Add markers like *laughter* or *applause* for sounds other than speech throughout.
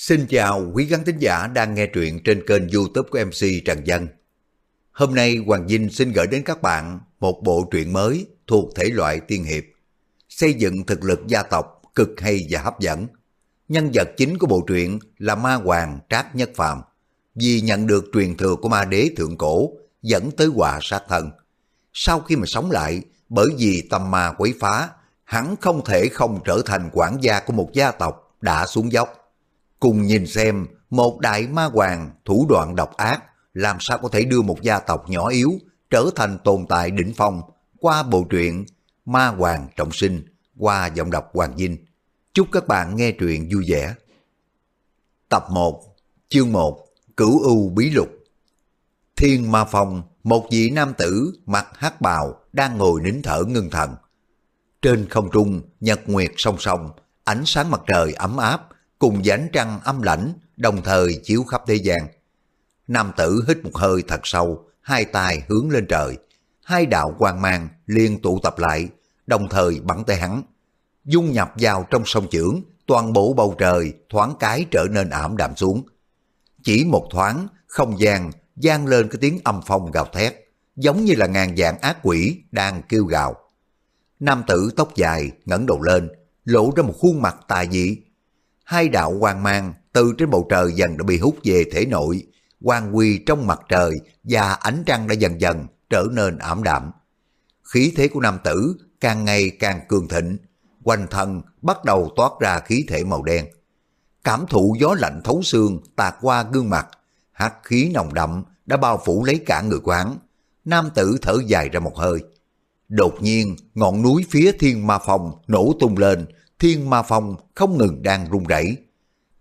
Xin chào quý khán thính giả đang nghe truyện trên kênh youtube của MC Trần Dân. Hôm nay Hoàng Vinh xin gửi đến các bạn một bộ truyện mới thuộc thể loại tiên hiệp. Xây dựng thực lực gia tộc cực hay và hấp dẫn. Nhân vật chính của bộ truyện là ma hoàng Trác Nhất Phạm. Vì nhận được truyền thừa của ma đế thượng cổ dẫn tới quả sát thân. Sau khi mà sống lại, bởi vì tâm ma quấy phá, hắn không thể không trở thành quản gia của một gia tộc đã xuống dốc Cùng nhìn xem một đại ma hoàng thủ đoạn độc ác làm sao có thể đưa một gia tộc nhỏ yếu trở thành tồn tại đỉnh phong qua bộ truyện Ma Hoàng Trọng Sinh qua giọng đọc Hoàng Vinh. Chúc các bạn nghe truyện vui vẻ. Tập 1, chương 1, Cửu U Bí Lục Thiên Ma Phong, một vị nam tử mặc hắc bào đang ngồi nín thở ngưng thần. Trên không trung, nhật nguyệt song song, ánh sáng mặt trời ấm áp cùng dánh trăng âm lãnh đồng thời chiếu khắp thế gian. Nam tử hít một hơi thật sâu, hai tay hướng lên trời. Hai đạo quang mang liên tụ tập lại, đồng thời bắn tay hắn. Dung nhập vào trong sông trưởng toàn bộ bầu trời thoáng cái trở nên ảm đạm xuống. Chỉ một thoáng, không gian gian lên cái tiếng âm phong gào thét, giống như là ngàn dạng ác quỷ đang kêu gào. Nam tử tóc dài ngẩng đầu lên, lộ ra một khuôn mặt tà dị, hai đạo quang mang từ trên bầu trời dần đã bị hút về thể nội, quang quy trong mặt trời và ánh trăng đã dần dần trở nên ảm đạm. Khí thế của nam tử càng ngày càng cường thịnh, quanh thân bắt đầu toát ra khí thể màu đen. Cảm thụ gió lạnh thấu xương tạt qua gương mặt, hắc khí nồng đậm đã bao phủ lấy cả người quán. Nam tử thở dài ra một hơi. Đột nhiên, ngọn núi phía thiên ma phòng nổ tung lên, thiên ma phong không ngừng đang rung rẩy.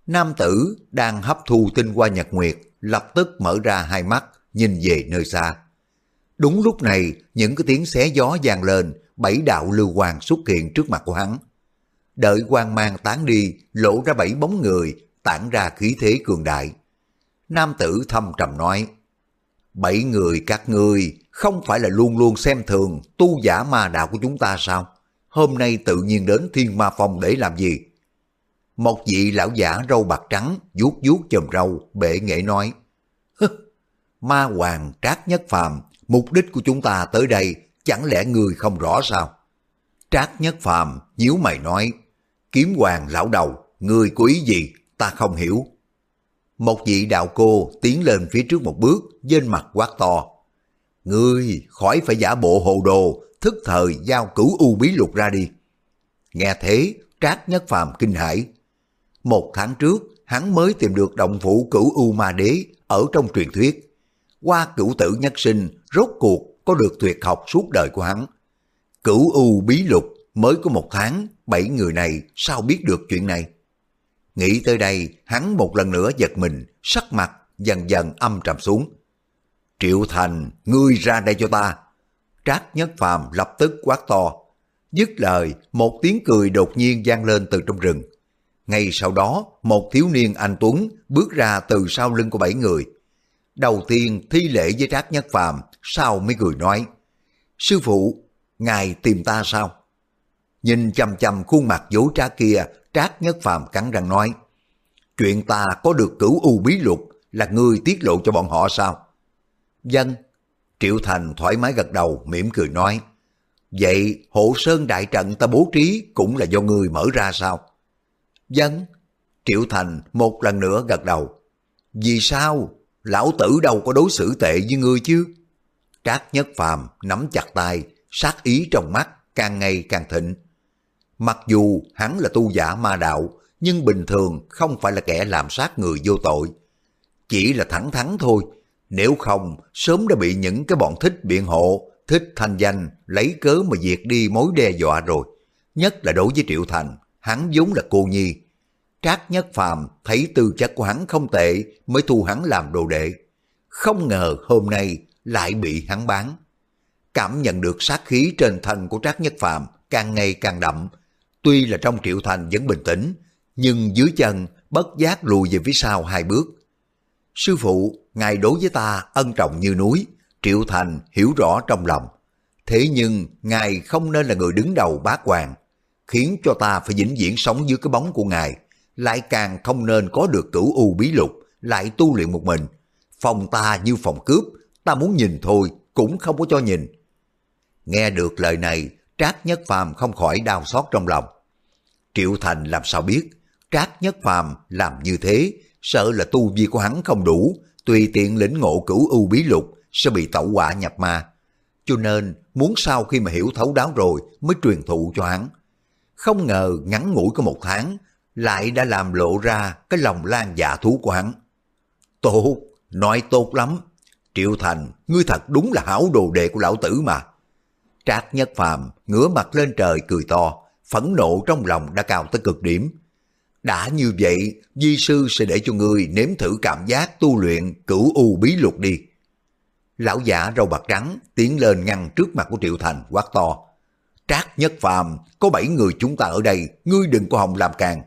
Nam tử đang hấp thu tinh qua nhật nguyệt, lập tức mở ra hai mắt, nhìn về nơi xa. Đúng lúc này, những cái tiếng xé gió vang lên, bảy đạo lưu quang xuất hiện trước mặt của hắn. Đợi quang mang tán đi, lộ ra bảy bóng người, tản ra khí thế cường đại. Nam tử thâm trầm nói, Bảy người các ngươi không phải là luôn luôn xem thường tu giả ma đạo của chúng ta sao? Hôm nay tự nhiên đến thiên ma phong để làm gì? Một vị lão giả râu bạc trắng, vuốt vuốt chùm râu, bệ nghệ nói, Ma hoàng trác nhất phàm, mục đích của chúng ta tới đây, chẳng lẽ người không rõ sao? Trác nhất phàm, nhíu mày nói, kiếm hoàng lão đầu, người có ý gì, ta không hiểu. Một vị đạo cô tiến lên phía trước một bước, trên mặt quát to. Ngươi khỏi phải giả bộ hồ đồ, thức thời giao cửu u bí lục ra đi. Nghe thế, Trác Nhất Phàm kinh hãi. Một tháng trước, hắn mới tìm được động phủ cửu u ma đế ở trong truyền thuyết. Qua cửu tử nhất sinh, rốt cuộc có được tuyệt học suốt đời của hắn. Cửu u bí lục mới có một tháng, bảy người này sao biết được chuyện này? Nghĩ tới đây, hắn một lần nữa giật mình, sắc mặt dần dần âm trầm xuống. Triệu Thành, ngươi ra đây cho ta, Trác Nhất Phàm lập tức quát to. Dứt lời, một tiếng cười đột nhiên vang lên từ trong rừng. Ngay sau đó, một thiếu niên anh Tuấn bước ra từ sau lưng của bảy người. Đầu tiên thi lễ với Trác Nhất Phàm, sau mới cười nói. Sư phụ, ngài tìm ta sao? Nhìn chầm chầm khuôn mặt dối trá kia, Trác Nhất Phàm cắn răng nói. Chuyện ta có được cửu u bí lục là ngươi tiết lộ cho bọn họ sao? Dân, Triệu Thành thoải mái gật đầu, mỉm cười nói, Vậy hộ sơn đại trận ta bố trí cũng là do người mở ra sao? Dân, Triệu Thành một lần nữa gật đầu. Vì sao? Lão tử đâu có đối xử tệ với ngươi chứ? Trác Nhất Phàm nắm chặt tay, sát ý trong mắt, càng ngày càng thịnh. Mặc dù hắn là tu giả ma đạo, nhưng bình thường không phải là kẻ làm sát người vô tội. Chỉ là thẳng thắn thôi, nếu không, sớm đã bị những cái bọn thích biện hộ, thích thanh danh, lấy cớ mà diệt đi mối đe dọa rồi. Nhất là đối với Triệu Thành, hắn vốn là cô nhi. Trác Nhất Phàm thấy tư chất của hắn không tệ mới thu hắn làm đồ đệ. Không ngờ hôm nay lại bị hắn bán. Cảm nhận được sát khí trên thân của Trác Nhất Phàm càng ngày càng đậm. Tuy là trong Triệu Thành vẫn bình tĩnh, nhưng dưới chân bất giác lùi về phía sau hai bước. Sư phụ, ngài đối với ta ân trọng như núi, Triệu Thành hiểu rõ trong lòng. Thế nhưng, ngài không nên là người đứng đầu Bá Quan, khiến cho ta phải vĩnh viễn sống dưới cái bóng của ngài, lại càng không nên có được cửu u bí lục, lại tu luyện một mình. Phòng ta như phòng cướp, ta muốn nhìn thôi, cũng không có cho nhìn. Nghe được lời này, Trác Nhất Phàm không khỏi đau xót trong lòng. Triệu Thành làm sao biết, Trác Nhất Phàm làm như thế, sợ là tu vi của hắn không đủ, tùy tiện lĩnh ngộ cửu u bí lục sẽ bị tẩu quả nhập ma. Cho nên muốn sau khi mà hiểu thấu đáo rồi mới truyền thụ cho hắn. Không ngờ ngắn ngủi có một tháng lại đã làm lộ ra cái lòng lan dạ thú của hắn. Tốt, nói tốt lắm. Triệu Thành, ngươi thật đúng là hảo đồ đệ của lão tử mà. Trác Nhất Phàm ngửa mặt lên trời cười to, phẫn nộ trong lòng đã cao tới cực điểm. Đã như vậy, di sư sẽ để cho ngươi nếm thử cảm giác tu luyện cửu u bí lục đi. Lão giả râu bạc trắng tiến lên ngăn trước mặt của Triệu Thành quát to. Trác Nhất Phàm có bảy người chúng ta ở đây, ngươi đừng có hòng làm càng.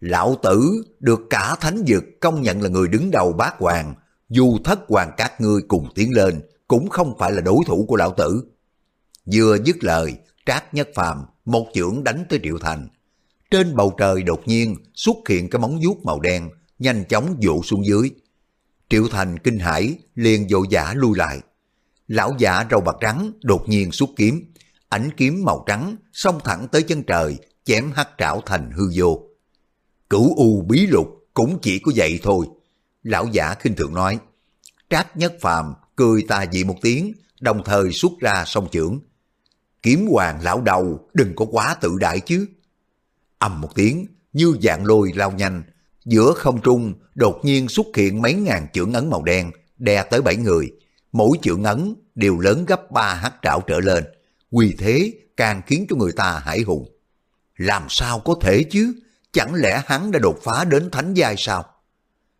Lão tử được cả thánh dực công nhận là người đứng đầu bát hoàng, dù thất hoàng các ngươi cùng tiến lên, cũng không phải là đối thủ của lão tử. Vừa dứt lời, Trác Nhất Phàm một chưởng đánh tới Triệu Thành. Trên bầu trời đột nhiên xuất hiện cái móng vuốt màu đen, nhanh chóng dụ xuống dưới. Triệu Thành kinh hãi liền dội giả lui lại. Lão giả râu bạc trắng đột nhiên xuất kiếm, ảnh kiếm màu trắng xông thẳng tới chân trời, chém hắc trảo thành hư vô. Cửu u bí lục cũng chỉ có vậy thôi. Lão giả khinh thường nói. Trác nhất phàm cười tà dị một tiếng, đồng thời xuất ra song trưởng. Kiếm hoàng lão đầu đừng có quá tự đại chứ ầm một tiếng, như dạng lôi lao nhanh, giữa không trung đột nhiên xuất hiện mấy ngàn chưởng ấn màu đen, đè tới bảy người. Mỗi chưởng ấn đều lớn gấp ba hắc trảo trở lên, quy thế càng khiến cho người ta hải hùng. Làm sao có thể chứ? Chẳng lẽ hắn đã đột phá đến thánh giai sao?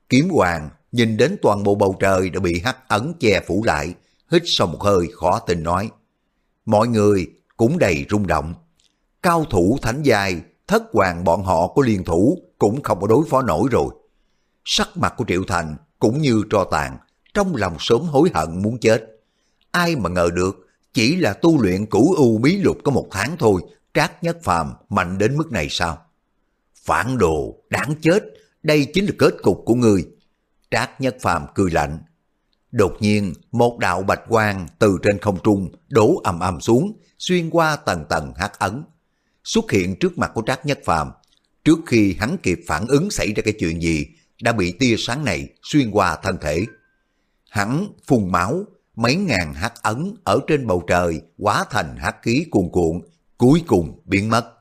Kiếm hoàng nhìn đến toàn bộ bầu trời đã bị hắc ấn che phủ lại, hít sâu một hơi khó tin nói. Mọi người cũng đầy rung động. Cao thủ thánh giai, thất hoàng bọn họ có liên thủ cũng không có đối phó nổi rồi. Sắc mặt của Triệu Thành cũng như tro tàn, trong lòng sớm hối hận muốn chết. Ai mà ngờ được, chỉ là tu luyện cửu u bí lục có một tháng thôi, trác nhất phàm mạnh đến mức này sao? Phản đồ, đáng chết, đây chính là kết cục của người. Trác Nhất Phàm cười lạnh. Đột nhiên, một đạo bạch quang từ trên không trung đổ ầm ầm xuống, xuyên qua tầng tầng hắc ấn. Xuất hiện trước mặt của Trác Nhất Phàm trước khi hắn kịp phản ứng xảy ra cái chuyện gì, đã bị tia sáng này xuyên qua thân thể. Hắn phun máu, mấy ngàn hắc ấn ở trên bầu trời hóa thành hắc khí cuồn cuộn, cuối cùng biến mất.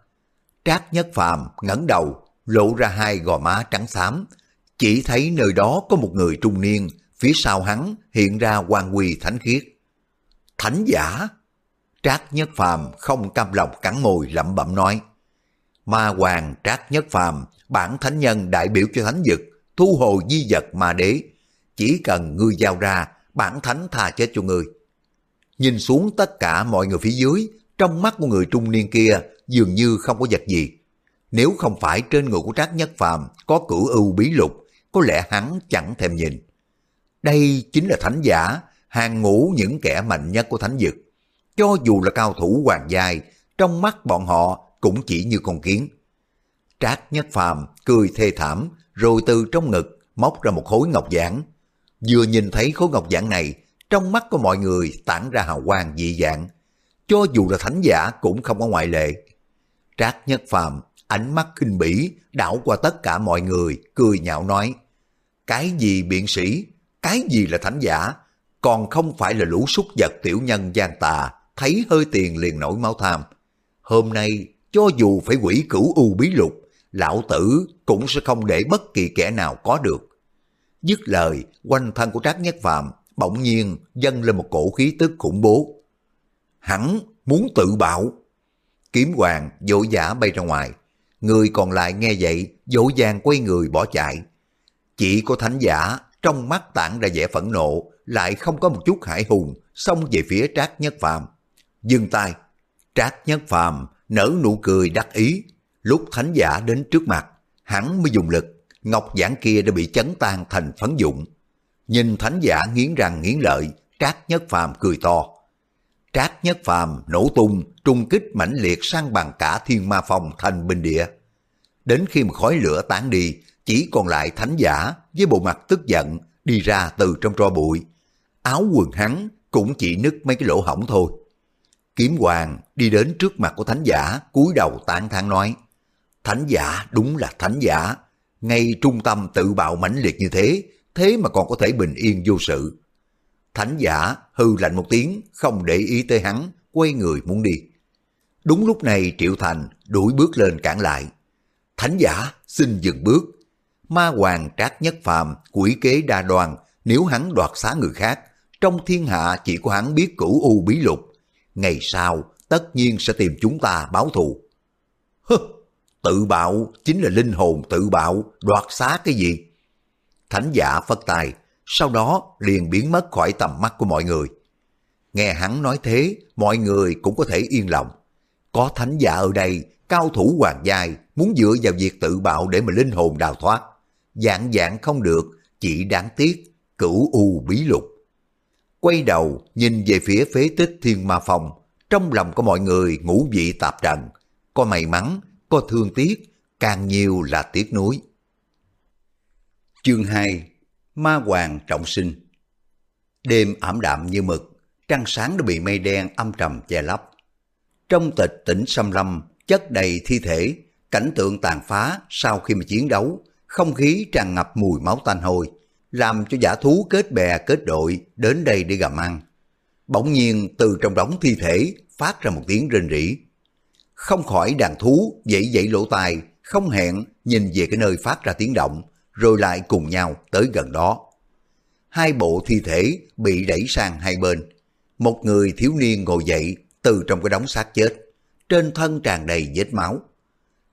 Trác Nhất Phàm ngẩng đầu, lộ ra hai gò má trắng xám, chỉ thấy nơi đó có một người trung niên, phía sau hắn hiện ra quan quỳ thánh khiết. Thánh giả! Trác Nhất Phàm không cam lòng cắn môi lẩm bẩm nói. Ma Hoàng Trác Nhất Phàm bản thánh nhân đại biểu cho thánh dực, thu hồi di vật ma đế. Chỉ cần ngươi giao ra, bản thánh tha chết cho ngươi. Nhìn xuống tất cả mọi người phía dưới, trong mắt của người trung niên kia dường như không có vật gì. Nếu không phải trên người của Trác Nhất Phàm có cửu ưu bí lục, có lẽ hắn chẳng thèm nhìn. Đây chính là thánh giả, hàng ngũ những kẻ mạnh nhất của thánh dực. Cho dù là cao thủ hoàng giai, trong mắt bọn họ cũng chỉ như con kiến. Trác Nhất Phàm cười thê thảm, rồi từ trong ngực móc ra một khối ngọc giản. Vừa nhìn thấy khối ngọc giản này, trong mắt của mọi người tản ra hào quang dị dạng. Cho dù là thánh giả cũng không có ngoại lệ. Trác Nhất Phàm ánh mắt kinh bỉ đảo qua tất cả mọi người, cười nhạo nói, cái gì biện sĩ, cái gì là thánh giả, còn không phải là lũ súc vật tiểu nhân gian tà, thấy hơi tiền liền nổi máu tham. Hôm nay, cho dù phải quỷ cửu u bí lục, lão tử cũng sẽ không để bất kỳ kẻ nào có được. Dứt lời, quanh thân của Trác Nhất Phạm bỗng nhiên dâng lên một cổ khí tức khủng bố. Hắn muốn tự bạo. Kiếm hoàng dỗ giả bay ra ngoài, Người còn lại nghe vậy, dỗ dàng quay người bỏ chạy. Chỉ có thánh giả, trong mắt tản ra vẻ phẫn nộ, lại không có một chút hải hùng, xông về phía Trác Nhất phạm Dừng tay, Trác Nhất Phàm nở nụ cười đắc ý. Lúc thánh giả đến trước mặt, hắn mới dùng lực, ngọc giản kia đã bị chấn tan thành phấn dụng. Nhìn thánh giả nghiến răng nghiến lợi, Trác Nhất Phàm cười to. Trác Nhất Phàm nổ tung, trung kích mãnh liệt sang bằng cả thiên ma phòng thành bình địa. Đến khi mà khói lửa tán đi, chỉ còn lại thánh giả với bộ mặt tức giận đi ra từ trong tro bụi. Áo quần hắn cũng chỉ nứt mấy cái lỗ hỏng thôi. Kiếm hoàng đi đến trước mặt của thánh giả, cúi đầu tán thán nói, Thánh giả đúng là thánh giả, ngay trung tâm tự bạo mãnh liệt như thế, thế mà còn có thể bình yên vô sự. Thánh giả hư lạnh một tiếng, không để ý tới hắn, quay người muốn đi. Đúng lúc này Triệu Thành đuổi bước lên cản lại. Thánh giả xin dừng bước. Ma hoàng trác nhất phàm, quỷ kế đa đoan, nếu hắn đoạt xá người khác, trong thiên hạ chỉ có hắn biết cửu u bí lục. Ngày sau, tất nhiên sẽ tìm chúng ta báo thù. Hứ, tự bạo chính là linh hồn tự bạo, đoạt xá cái gì? Thánh giả phất tài, sau đó liền biến mất khỏi tầm mắt của mọi người. Nghe hắn nói thế, mọi người cũng có thể yên lòng. Có thánh giả ở đây, cao thủ hoàng giai, muốn dựa vào việc tự bạo để mà linh hồn đào thoát. Dạng dạng không được, chỉ đáng tiếc, cửu u bí lục. Quay đầu, nhìn về phía phế tích thiên ma phòng, trong lòng của mọi người ngũ vị tạp trần. Có may mắn, có thương tiếc, càng nhiều là tiếc nuối. Chương 2 Ma Hoàng Trọng Sinh Đêm ảm đạm như mực, trăng sáng đã bị mây đen âm trầm che lấp. Trong tịch tỉnh xâm lâm, chất đầy thi thể, cảnh tượng tàn phá sau khi mà chiến đấu, không khí tràn ngập mùi máu tanh hôi, làm cho giả thú kết bè kết đội đến đây để gặm ăn. Bỗng nhiên từ trong đống thi thể phát ra một tiếng rên rỉ. Không khỏi đàn thú dậy dậy lỗ tai, không hẹn nhìn về cái nơi phát ra tiếng động, rồi lại cùng nhau tới gần đó. Hai bộ thi thể bị đẩy sang hai bên. Một người thiếu niên ngồi dậy từ trong cái đống xác chết, trên thân tràn đầy vết máu.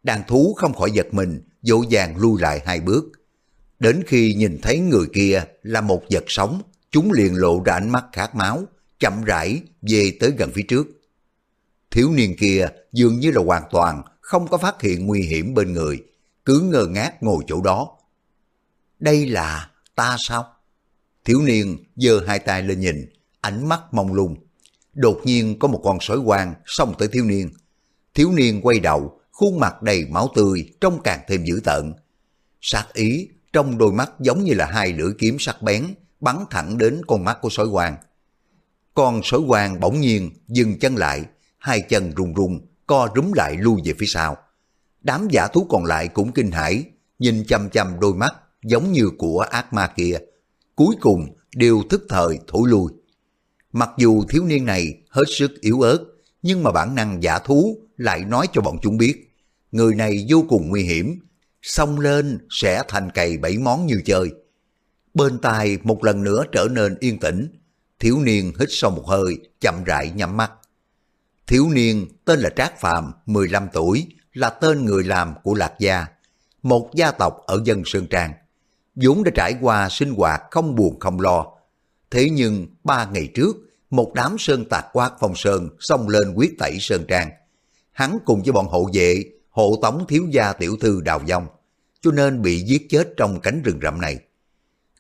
Đàn thú không khỏi giật mình, dỗ dàng lui lại hai bước. Đến khi nhìn thấy người kia là một vật sống, chúng liền lộ ra ánh mắt khát máu, chậm rãi về tới gần phía trước. Thiếu niên kia dường như là hoàn toàn không có phát hiện nguy hiểm bên người, cứ ngơ ngác ngồi chỗ đó. Đây là ta sao? Thiếu niên giơ hai tay lên nhìn, ánh mắt mông lung. Đột nhiên có một con sói quang xông tới thiếu niên. Thiếu niên quay đầu, khuôn mặt đầy máu tươi, trông càng thêm dữ tợn. Sát ý trong đôi mắt giống như là hai lưỡi kiếm sắc bén, bắn thẳng đến con mắt của sói hoàng. Con sói hoàng bỗng nhiên dừng chân lại, hai chân run run, co rúm lại lui về phía sau. Đám giả thú còn lại cũng kinh hãi, nhìn chăm chăm đôi mắt giống như của ác ma kia. Cuối cùng đều thức thời thổi lui. Mặc dù thiếu niên này hết sức yếu ớt, nhưng mà bản năng giả thú lại nói cho bọn chúng biết, người này vô cùng nguy hiểm, xông lên sẽ thành cày bảy món như chơi. Bên tai một lần nữa trở nên yên tĩnh, thiếu niên hít sâu một hơi, chậm rãi nhắm mắt. Thiếu niên tên là Trác Phạm, 15 tuổi, là tên người làm của Lạc Gia, một gia tộc ở dân Sơn Trang. vốn đã trải qua sinh hoạt không buồn không lo. Thế nhưng ba ngày trước, một đám sơn tạc quát phong sơn xông lên quyết tẩy Sơn Trang. Hắn cùng với bọn hộ vệ hộ tống thiếu gia tiểu thư đào dông cho nên bị giết chết trong cánh rừng rậm này.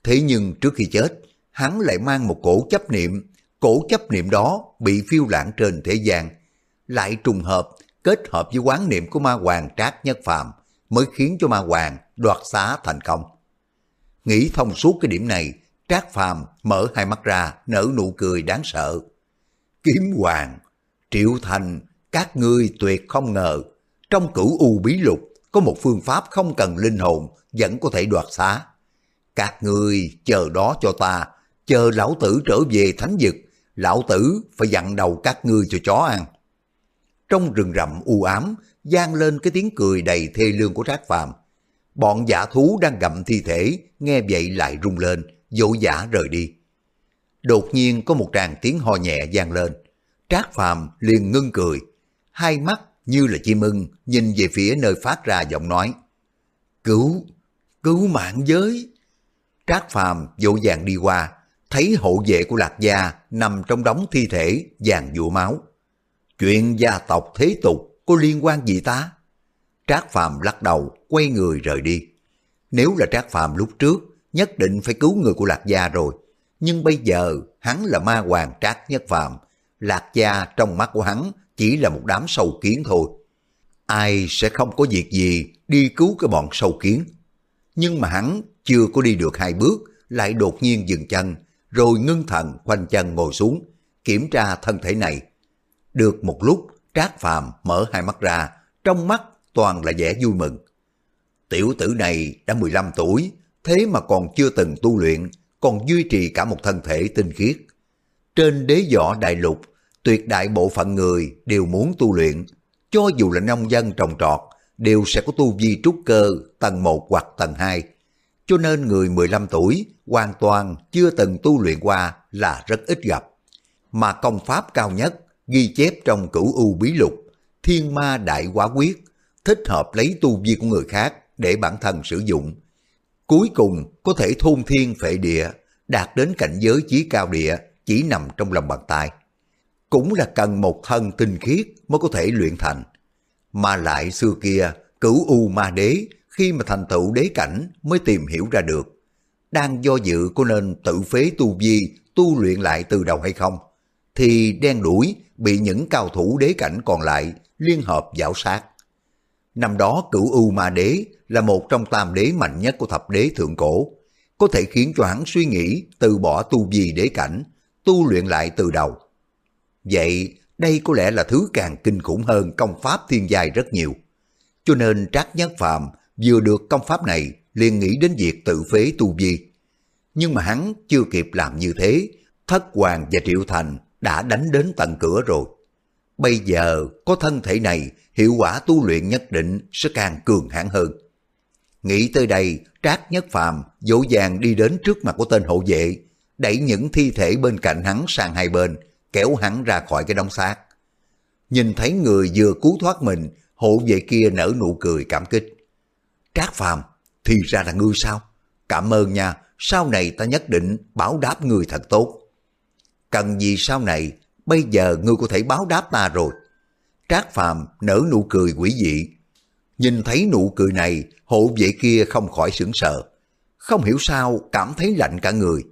Thế nhưng trước khi chết, hắn lại mang một cổ chấp niệm, cổ chấp niệm đó bị phiêu lãng trên thế gian, lại trùng hợp kết hợp với quán niệm của ma hoàng trác nhất phàm mới khiến cho ma hoàng đoạt xá thành công. Nghĩ thông suốt cái điểm này, trác phàm mở hai mắt ra nở nụ cười đáng sợ. Kiếm hoàng, triệu thành, các ngươi tuyệt không ngờ trong cửu u bí lục có một phương pháp không cần linh hồn vẫn có thể đoạt xá. Các người chờ đó cho ta, chờ lão tử trở về thánh vực, lão tử phải dặn đầu các ngươi cho chó ăn. Trong rừng rậm u ám, gian lên cái tiếng cười đầy thê lương của Trác Phàm. Bọn giả thú đang gặm thi thể, nghe vậy lại rung lên, dỗ giả rời đi. Đột nhiên có một tràng tiếng ho nhẹ gian lên. Trác Phàm liền ngưng cười, hai mắt như là chim ưng nhìn về phía nơi phát ra giọng nói. Cứu, cứu mạng giới. Trác Phàm dỗ dàng đi qua, thấy hộ vệ của Lạc Gia nằm trong đống thi thể vàng dụa máu. Chuyện gia tộc thế tục có liên quan gì ta? Trác Phàm lắc đầu, quay người rời đi. Nếu là Trác Phàm lúc trước, nhất định phải cứu người của Lạc Gia rồi. Nhưng bây giờ, hắn là ma hoàng Trác Nhất Phàm Lạc Gia trong mắt của hắn chỉ là một đám sâu kiến thôi. Ai sẽ không có việc gì đi cứu cái bọn sâu kiến. Nhưng mà hắn chưa có đi được hai bước, lại đột nhiên dừng chân, rồi ngưng thần khoanh chân ngồi xuống, kiểm tra thân thể này. Được một lúc, Trác Phàm mở hai mắt ra, trong mắt toàn là vẻ vui mừng. Tiểu tử này đã 15 tuổi, thế mà còn chưa từng tu luyện, còn duy trì cả một thân thể tinh khiết. Trên đế võ đại lục, tuyệt đại bộ phận người đều muốn tu luyện, cho dù là nông dân trồng trọt, đều sẽ có tu vi trúc cơ tầng 1 hoặc tầng 2. Cho nên người 15 tuổi hoàn toàn chưa từng tu luyện qua là rất ít gặp. Mà công pháp cao nhất ghi chép trong cửu u bí lục, thiên ma đại quá quyết, thích hợp lấy tu vi của người khác để bản thân sử dụng. Cuối cùng có thể thôn thiên phệ địa, đạt đến cảnh giới chí cao địa chỉ nằm trong lòng bàn tay. Cũng là cần một thân tinh khiết mới có thể luyện thành. Mà lại xưa kia, cửu U Ma Đế khi mà thành tựu đế cảnh mới tìm hiểu ra được. Đang do dự có nên tự phế tu vi, tu luyện lại từ đầu hay không? Thì đen đuổi bị những cao thủ đế cảnh còn lại liên hợp giảo sát. Năm đó cửu U Ma Đế là một trong tam đế mạnh nhất của thập đế thượng cổ, có thể khiến cho hắn suy nghĩ từ bỏ tu vi đế cảnh, tu luyện lại từ đầu. Vậy đây có lẽ là thứ càng kinh khủng hơn công pháp thiên giai rất nhiều. Cho nên Trác Nhất phạm vừa được công pháp này liền nghĩ đến việc tự phế tu vi. Nhưng mà hắn chưa kịp làm như thế, Thất Hoàng và Triệu Thành đã đánh đến tận cửa rồi. Bây giờ có thân thể này, hiệu quả tu luyện nhất định sẽ càng cường hãn hơn. Nghĩ tới đây, Trác Nhất Phàm dỗ dàng đi đến trước mặt của tên hộ vệ, đẩy những thi thể bên cạnh hắn sang hai bên, kéo hắn ra khỏi cái đống xác. Nhìn thấy người vừa cứu thoát mình, hộ vệ kia nở nụ cười cảm kích. Trác Phàm, thì ra là ngươi sao? Cảm ơn nha, sau này ta nhất định báo đáp người thật tốt. Cần gì sau này, bây giờ ngươi có thể báo đáp ta rồi. Trác Phàm nở nụ cười quỷ dị. Nhìn thấy nụ cười này, hộ vệ kia không khỏi sững sờ. Không hiểu sao cảm thấy lạnh cả người.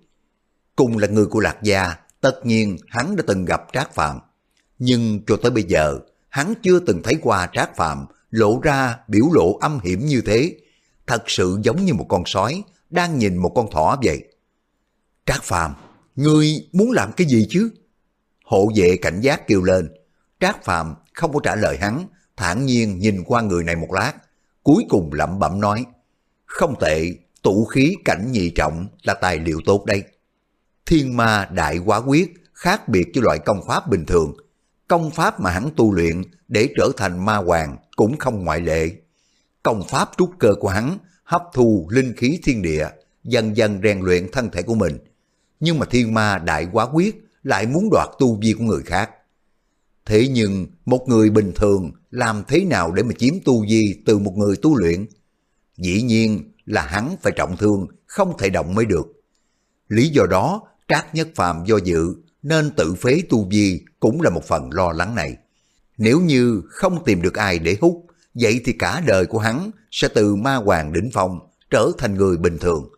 Cùng là người của Lạc Gia, tất nhiên hắn đã từng gặp Trác Phạm Nhưng cho tới bây giờ, hắn chưa từng thấy qua Trác Phạm lộ ra biểu lộ âm hiểm như thế. Thật sự giống như một con sói đang nhìn một con thỏ vậy. Trác Phạm ngươi muốn làm cái gì chứ? Hộ vệ cảnh giác kêu lên. Trác Phạm không có trả lời hắn, thản nhiên nhìn qua người này một lát, cuối cùng lẩm bẩm nói, không tệ, tụ khí cảnh nhị trọng là tài liệu tốt đây. Thiên ma đại quá quyết khác biệt với loại công pháp bình thường. Công pháp mà hắn tu luyện để trở thành ma hoàng cũng không ngoại lệ. Công pháp trúc cơ của hắn hấp thu linh khí thiên địa, dần dần rèn luyện thân thể của mình. Nhưng mà thiên ma đại quá quyết lại muốn đoạt tu vi của người khác. Thế nhưng một người bình thường làm thế nào để mà chiếm tu vi từ một người tu luyện? Dĩ nhiên là hắn phải trọng thương, không thể động mới được. Lý do đó, Trác Nhất Phàm do dự nên tự phế tu vi cũng là một phần lo lắng này. Nếu như không tìm được ai để hút, vậy thì cả đời của hắn sẽ từ ma hoàng đỉnh phong trở thành người bình thường.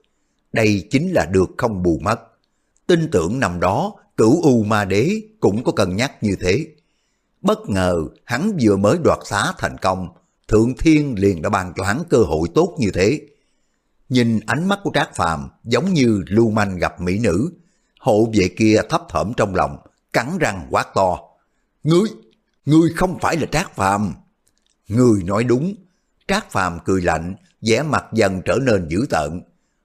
Đây chính là được không bù mất. Tin tưởng năm đó cửu U Ma Đế cũng có cân nhắc như thế. Bất ngờ hắn vừa mới đoạt xá thành công, Thượng Thiên liền đã ban cho hắn cơ hội tốt như thế. Nhìn ánh mắt của Trác Phàm giống như lưu manh gặp mỹ nữ, hộ vệ kia thấp thỏm trong lòng, cắn răng quát to. Ngươi, ngươi không phải là Trác Phàm. Ngươi nói đúng, Trác Phàm cười lạnh, vẻ mặt dần trở nên dữ tợn.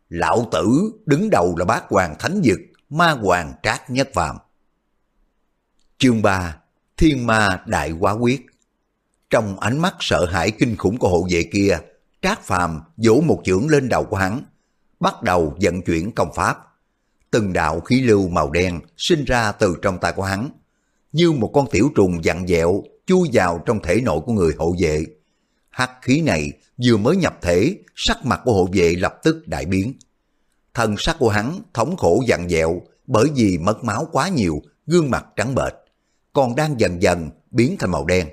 Lão tử đứng đầu là bác hoàng thánh dực, ma hoàng Trác Nhất Phàm. Chương 3 Thiên ma đại quá quyết Trong ánh mắt sợ hãi kinh khủng của hộ vệ kia, Trác Phàm vỗ một chưởng lên đầu của hắn, bắt đầu vận chuyển công pháp. Từng đạo khí lưu màu đen sinh ra từ trong tay của hắn, như một con tiểu trùng dặn dẹo chui vào trong thể nội của người hộ vệ. Hắc khí này vừa mới nhập thể, sắc mặt của hộ vệ lập tức đại biến. Thần sắc của hắn thống khổ dặn dẹo bởi vì mất máu quá nhiều, gương mặt trắng bệch còn đang dần dần biến thành màu đen.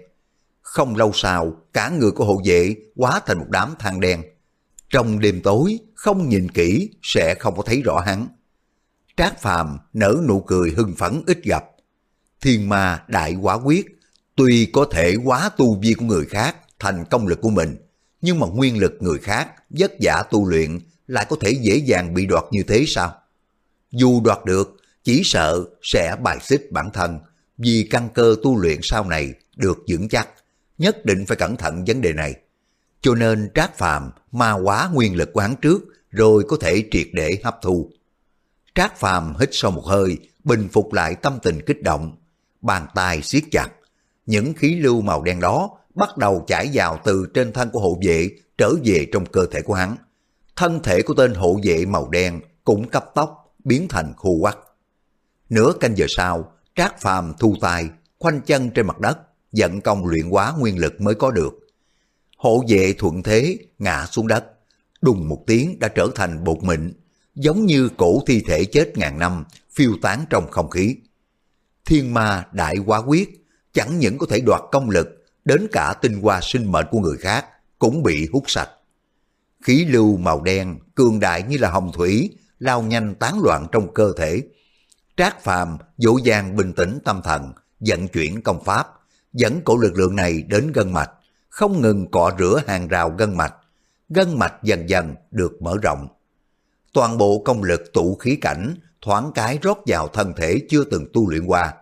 Không lâu sau, cả người của hộ vệ hóa thành một đám than đen. Trong đêm tối, không nhìn kỹ sẽ không có thấy rõ hắn. Trác Phàm nở nụ cười hưng phấn ít gặp. Thiên ma đại quá quyết, tuy có thể quá tu vi của người khác thành công lực của mình, nhưng mà nguyên lực người khác vất vả tu luyện lại có thể dễ dàng bị đoạt như thế sao? Dù đoạt được, chỉ sợ sẽ bài xích bản thân vì căn cơ tu luyện sau này được vững chắc, nhất định phải cẩn thận vấn đề này. Cho nên trác phàm ma quá nguyên lực của hắn trước rồi có thể triệt để hấp thu. Trác phàm hít sâu một hơi, bình phục lại tâm tình kích động, bàn tay siết chặt. Những khí lưu màu đen đó bắt đầu chảy vào từ trên thân của hộ vệ trở về trong cơ thể của hắn. Thân thể của tên hộ vệ màu đen cũng cấp tốc biến thành khô quắc. Nửa canh giờ sau, Trác Phàm thu tay, khoanh chân trên mặt đất, dẫn công luyện hóa nguyên lực mới có được. Hộ vệ thuận thế ngã xuống đất, đùng một tiếng đã trở thành bột mịn, giống như cổ thi thể chết ngàn năm phiêu tán trong không khí. Thiên ma đại quá quyết, chẳng những có thể đoạt công lực, đến cả tinh hoa sinh mệnh của người khác cũng bị hút sạch. Khí lưu màu đen, cường đại như là hồng thủy, lao nhanh tán loạn trong cơ thể. Trác Phàm dỗ dàng bình tĩnh tâm thần, vận chuyển công pháp, dẫn cổ lực lượng này đến gân mạch, không ngừng cọ rửa hàng rào gân mạch. Gân mạch dần dần được mở rộng. Toàn bộ công lực tụ khí cảnh thoáng cái rót vào thân thể chưa từng tu luyện qua.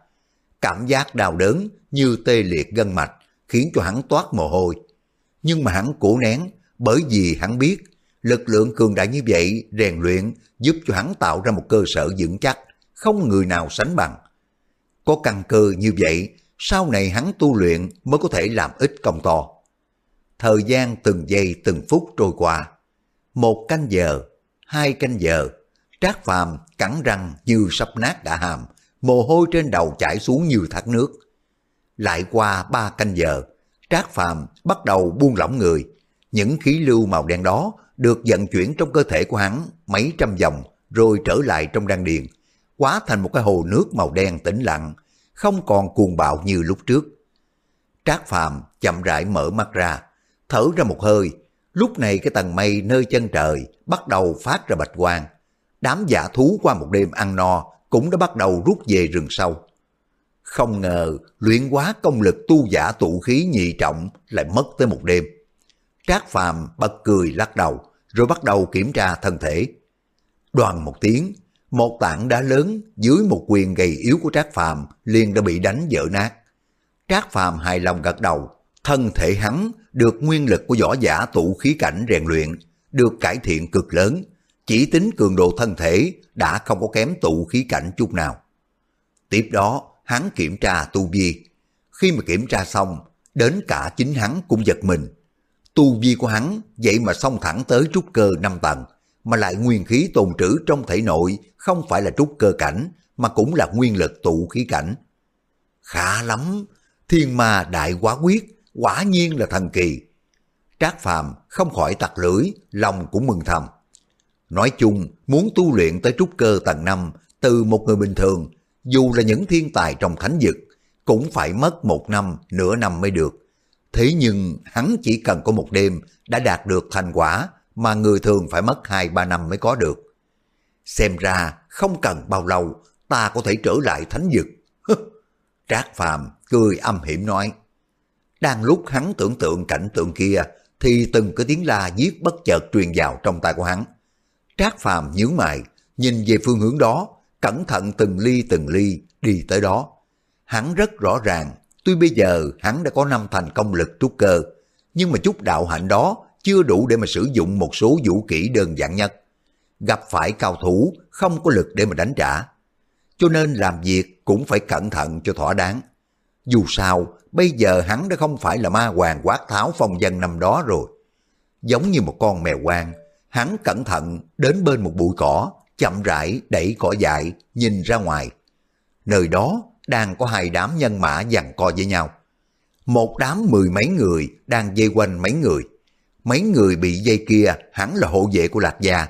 Cảm giác đau đớn như tê liệt gân mạch khiến cho hắn toát mồ hôi. Nhưng mà hắn cố nén bởi vì hắn biết lực lượng cường đại như vậy rèn luyện giúp cho hắn tạo ra một cơ sở vững chắc, không người nào sánh bằng. Có căn cơ như vậy, sau này hắn tu luyện mới có thể làm ít công to. Thời gian từng giây từng phút trôi qua. Một canh giờ, hai canh giờ, Trác Phàm cắn răng như sắp nát đã hàm, mồ hôi trên đầu chảy xuống như thác nước. Lại qua ba canh giờ, Trác Phàm bắt đầu buông lỏng người. Những khí lưu màu đen đó được vận chuyển trong cơ thể của hắn mấy trăm vòng rồi trở lại trong đan điền, hóa thành một cái hồ nước màu đen tĩnh lặng, không còn cuồng bạo như lúc trước. Trác Phàm chậm rãi mở mắt ra, thở ra một hơi. Lúc này cái tầng mây nơi chân trời bắt đầu phát ra bạch quang. Đám giả thú qua một đêm ăn no cũng đã bắt đầu rút về rừng sâu. Không ngờ luyện quá công lực tu giả tụ khí nhị trọng lại mất tới một đêm. Trác Phàm bật cười lắc đầu rồi bắt đầu kiểm tra thân thể. Đoàn một tiếng, một tảng đá lớn dưới một quyền gầy yếu của Trác Phàm liền đã bị đánh vỡ nát. Trác Phàm hài lòng gật đầu, thân thể hắn được nguyên lực của võ giả tụ khí cảnh rèn luyện, được cải thiện cực lớn, chỉ tính cường độ thân thể đã không có kém tụ khí cảnh chút nào. Tiếp đó, hắn kiểm tra tu vi. Khi mà kiểm tra xong, đến cả chính hắn cũng giật mình. Tu vi của hắn vậy mà xông thẳng tới trúc cơ 5 tầng, mà lại nguyên khí tồn trữ trong thể nội không phải là trúc cơ cảnh, mà cũng là nguyên lực tụ khí cảnh. Khá lắm, thiên ma đại quá quyết, quả nhiên là thần kỳ. Trác Phàm không khỏi tặc lưỡi, lòng cũng mừng thầm. Nói chung, muốn tu luyện tới trúc cơ tầng 5 từ một người bình thường, dù là những thiên tài trong thánh dực, cũng phải mất một năm, nửa năm mới được. Thế nhưng hắn chỉ cần có một đêm đã đạt được thành quả mà người thường phải mất 2-3 năm mới có được. Xem ra không cần bao lâu ta có thể trở lại thánh dực. *laughs* Trác Phàm cười âm hiểm nói. Đang lúc hắn tưởng tượng cảnh tượng kia thì từng cái tiếng la giết bất chợt truyền vào trong tay của hắn. Trác Phàm nhướng mày, nhìn về phương hướng đó, cẩn thận từng ly từng ly đi tới đó. Hắn rất rõ ràng, tuy bây giờ hắn đã có năm thành công lực trúc cơ, nhưng mà chút đạo hạnh đó chưa đủ để mà sử dụng một số vũ kỹ đơn giản nhất. Gặp phải cao thủ không có lực để mà đánh trả. Cho nên làm việc cũng phải cẩn thận cho thỏa đáng. Dù sao, bây giờ hắn đã không phải là ma hoàng quát tháo phong dân năm đó rồi. Giống như một con mèo quang, hắn cẩn thận đến bên một bụi cỏ, chậm rãi đẩy cỏ dại, nhìn ra ngoài. Nơi đó đang có hai đám nhân mã giằng co với nhau. Một đám mười mấy người đang dây quanh mấy người. Mấy người bị dây kia hắn là hộ vệ của Lạc Gia.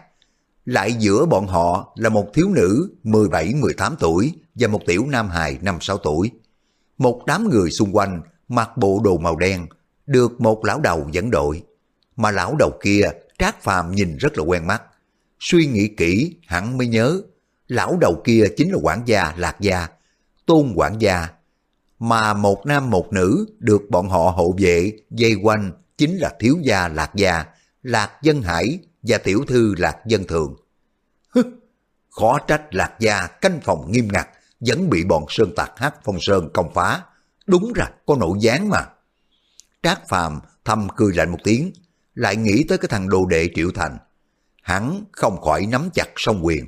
Lại giữa bọn họ là một thiếu nữ 17-18 tuổi và một tiểu nam hài 5-6 tuổi. Một đám người xung quanh mặc bộ đồ màu đen, được một lão đầu dẫn đội. Mà lão đầu kia Trác Phàm nhìn rất là quen mắt. Suy nghĩ kỹ hẳn mới nhớ, lão đầu kia chính là quản gia Lạc Gia, tôn quản gia. Mà một nam một nữ được bọn họ hộ vệ, dây quanh, chính là thiếu gia Lạc Gia, Lạc Dân Hải và tiểu thư Lạc Dân Thường. Hứ, khó trách Lạc Gia canh phòng nghiêm ngặt, vẫn bị bọn sơn tạc hát phong sơn công phá. Đúng ra có nổ gián mà. Trác Phàm thầm cười lạnh một tiếng, lại nghĩ tới cái thằng đồ đệ Triệu Thành. Hắn không khỏi nắm chặt song quyền.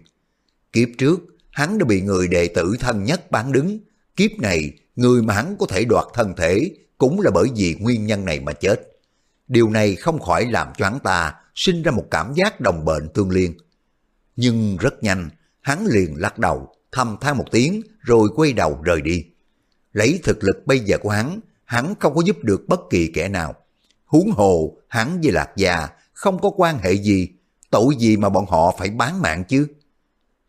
Kiếp trước, hắn đã bị người đệ tử thân nhất bán đứng. Kiếp này, người mà hắn có thể đoạt thân thể cũng là bởi vì nguyên nhân này mà chết. Điều này không khỏi làm cho hắn ta sinh ra một cảm giác đồng bệnh tương liên. Nhưng rất nhanh, hắn liền lắc đầu, thầm than một tiếng rồi quay đầu rời đi. Lấy thực lực bây giờ của hắn, hắn không có giúp được bất kỳ kẻ nào. Huống hồ, hắn với Lạc Gia không có quan hệ gì, tội gì mà bọn họ phải bán mạng chứ.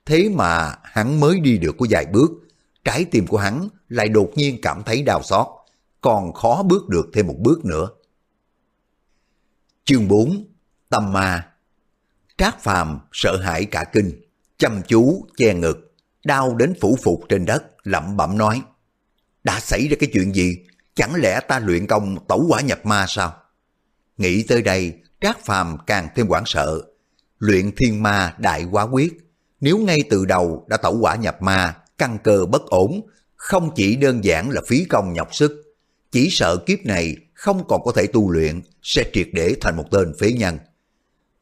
Thế mà hắn mới đi được có vài bước, trái tim của hắn lại đột nhiên cảm thấy đau xót, còn khó bước được thêm một bước nữa. Chương 4 Tâm Ma Trác Phàm sợ hãi cả kinh, chăm chú che ngực, đau đến phủ phục trên đất, lẩm bẩm nói. Đã xảy ra cái chuyện gì? Chẳng lẽ ta luyện công tẩu quả nhập ma sao? Nghĩ tới đây, Trác Phàm càng thêm hoảng sợ. Luyện thiên ma đại quá quyết, nếu ngay từ đầu đã tẩu quả nhập ma, căn cơ bất ổn, không chỉ đơn giản là phí công nhọc sức, chỉ sợ kiếp này không còn có thể tu luyện, sẽ triệt để thành một tên phế nhân.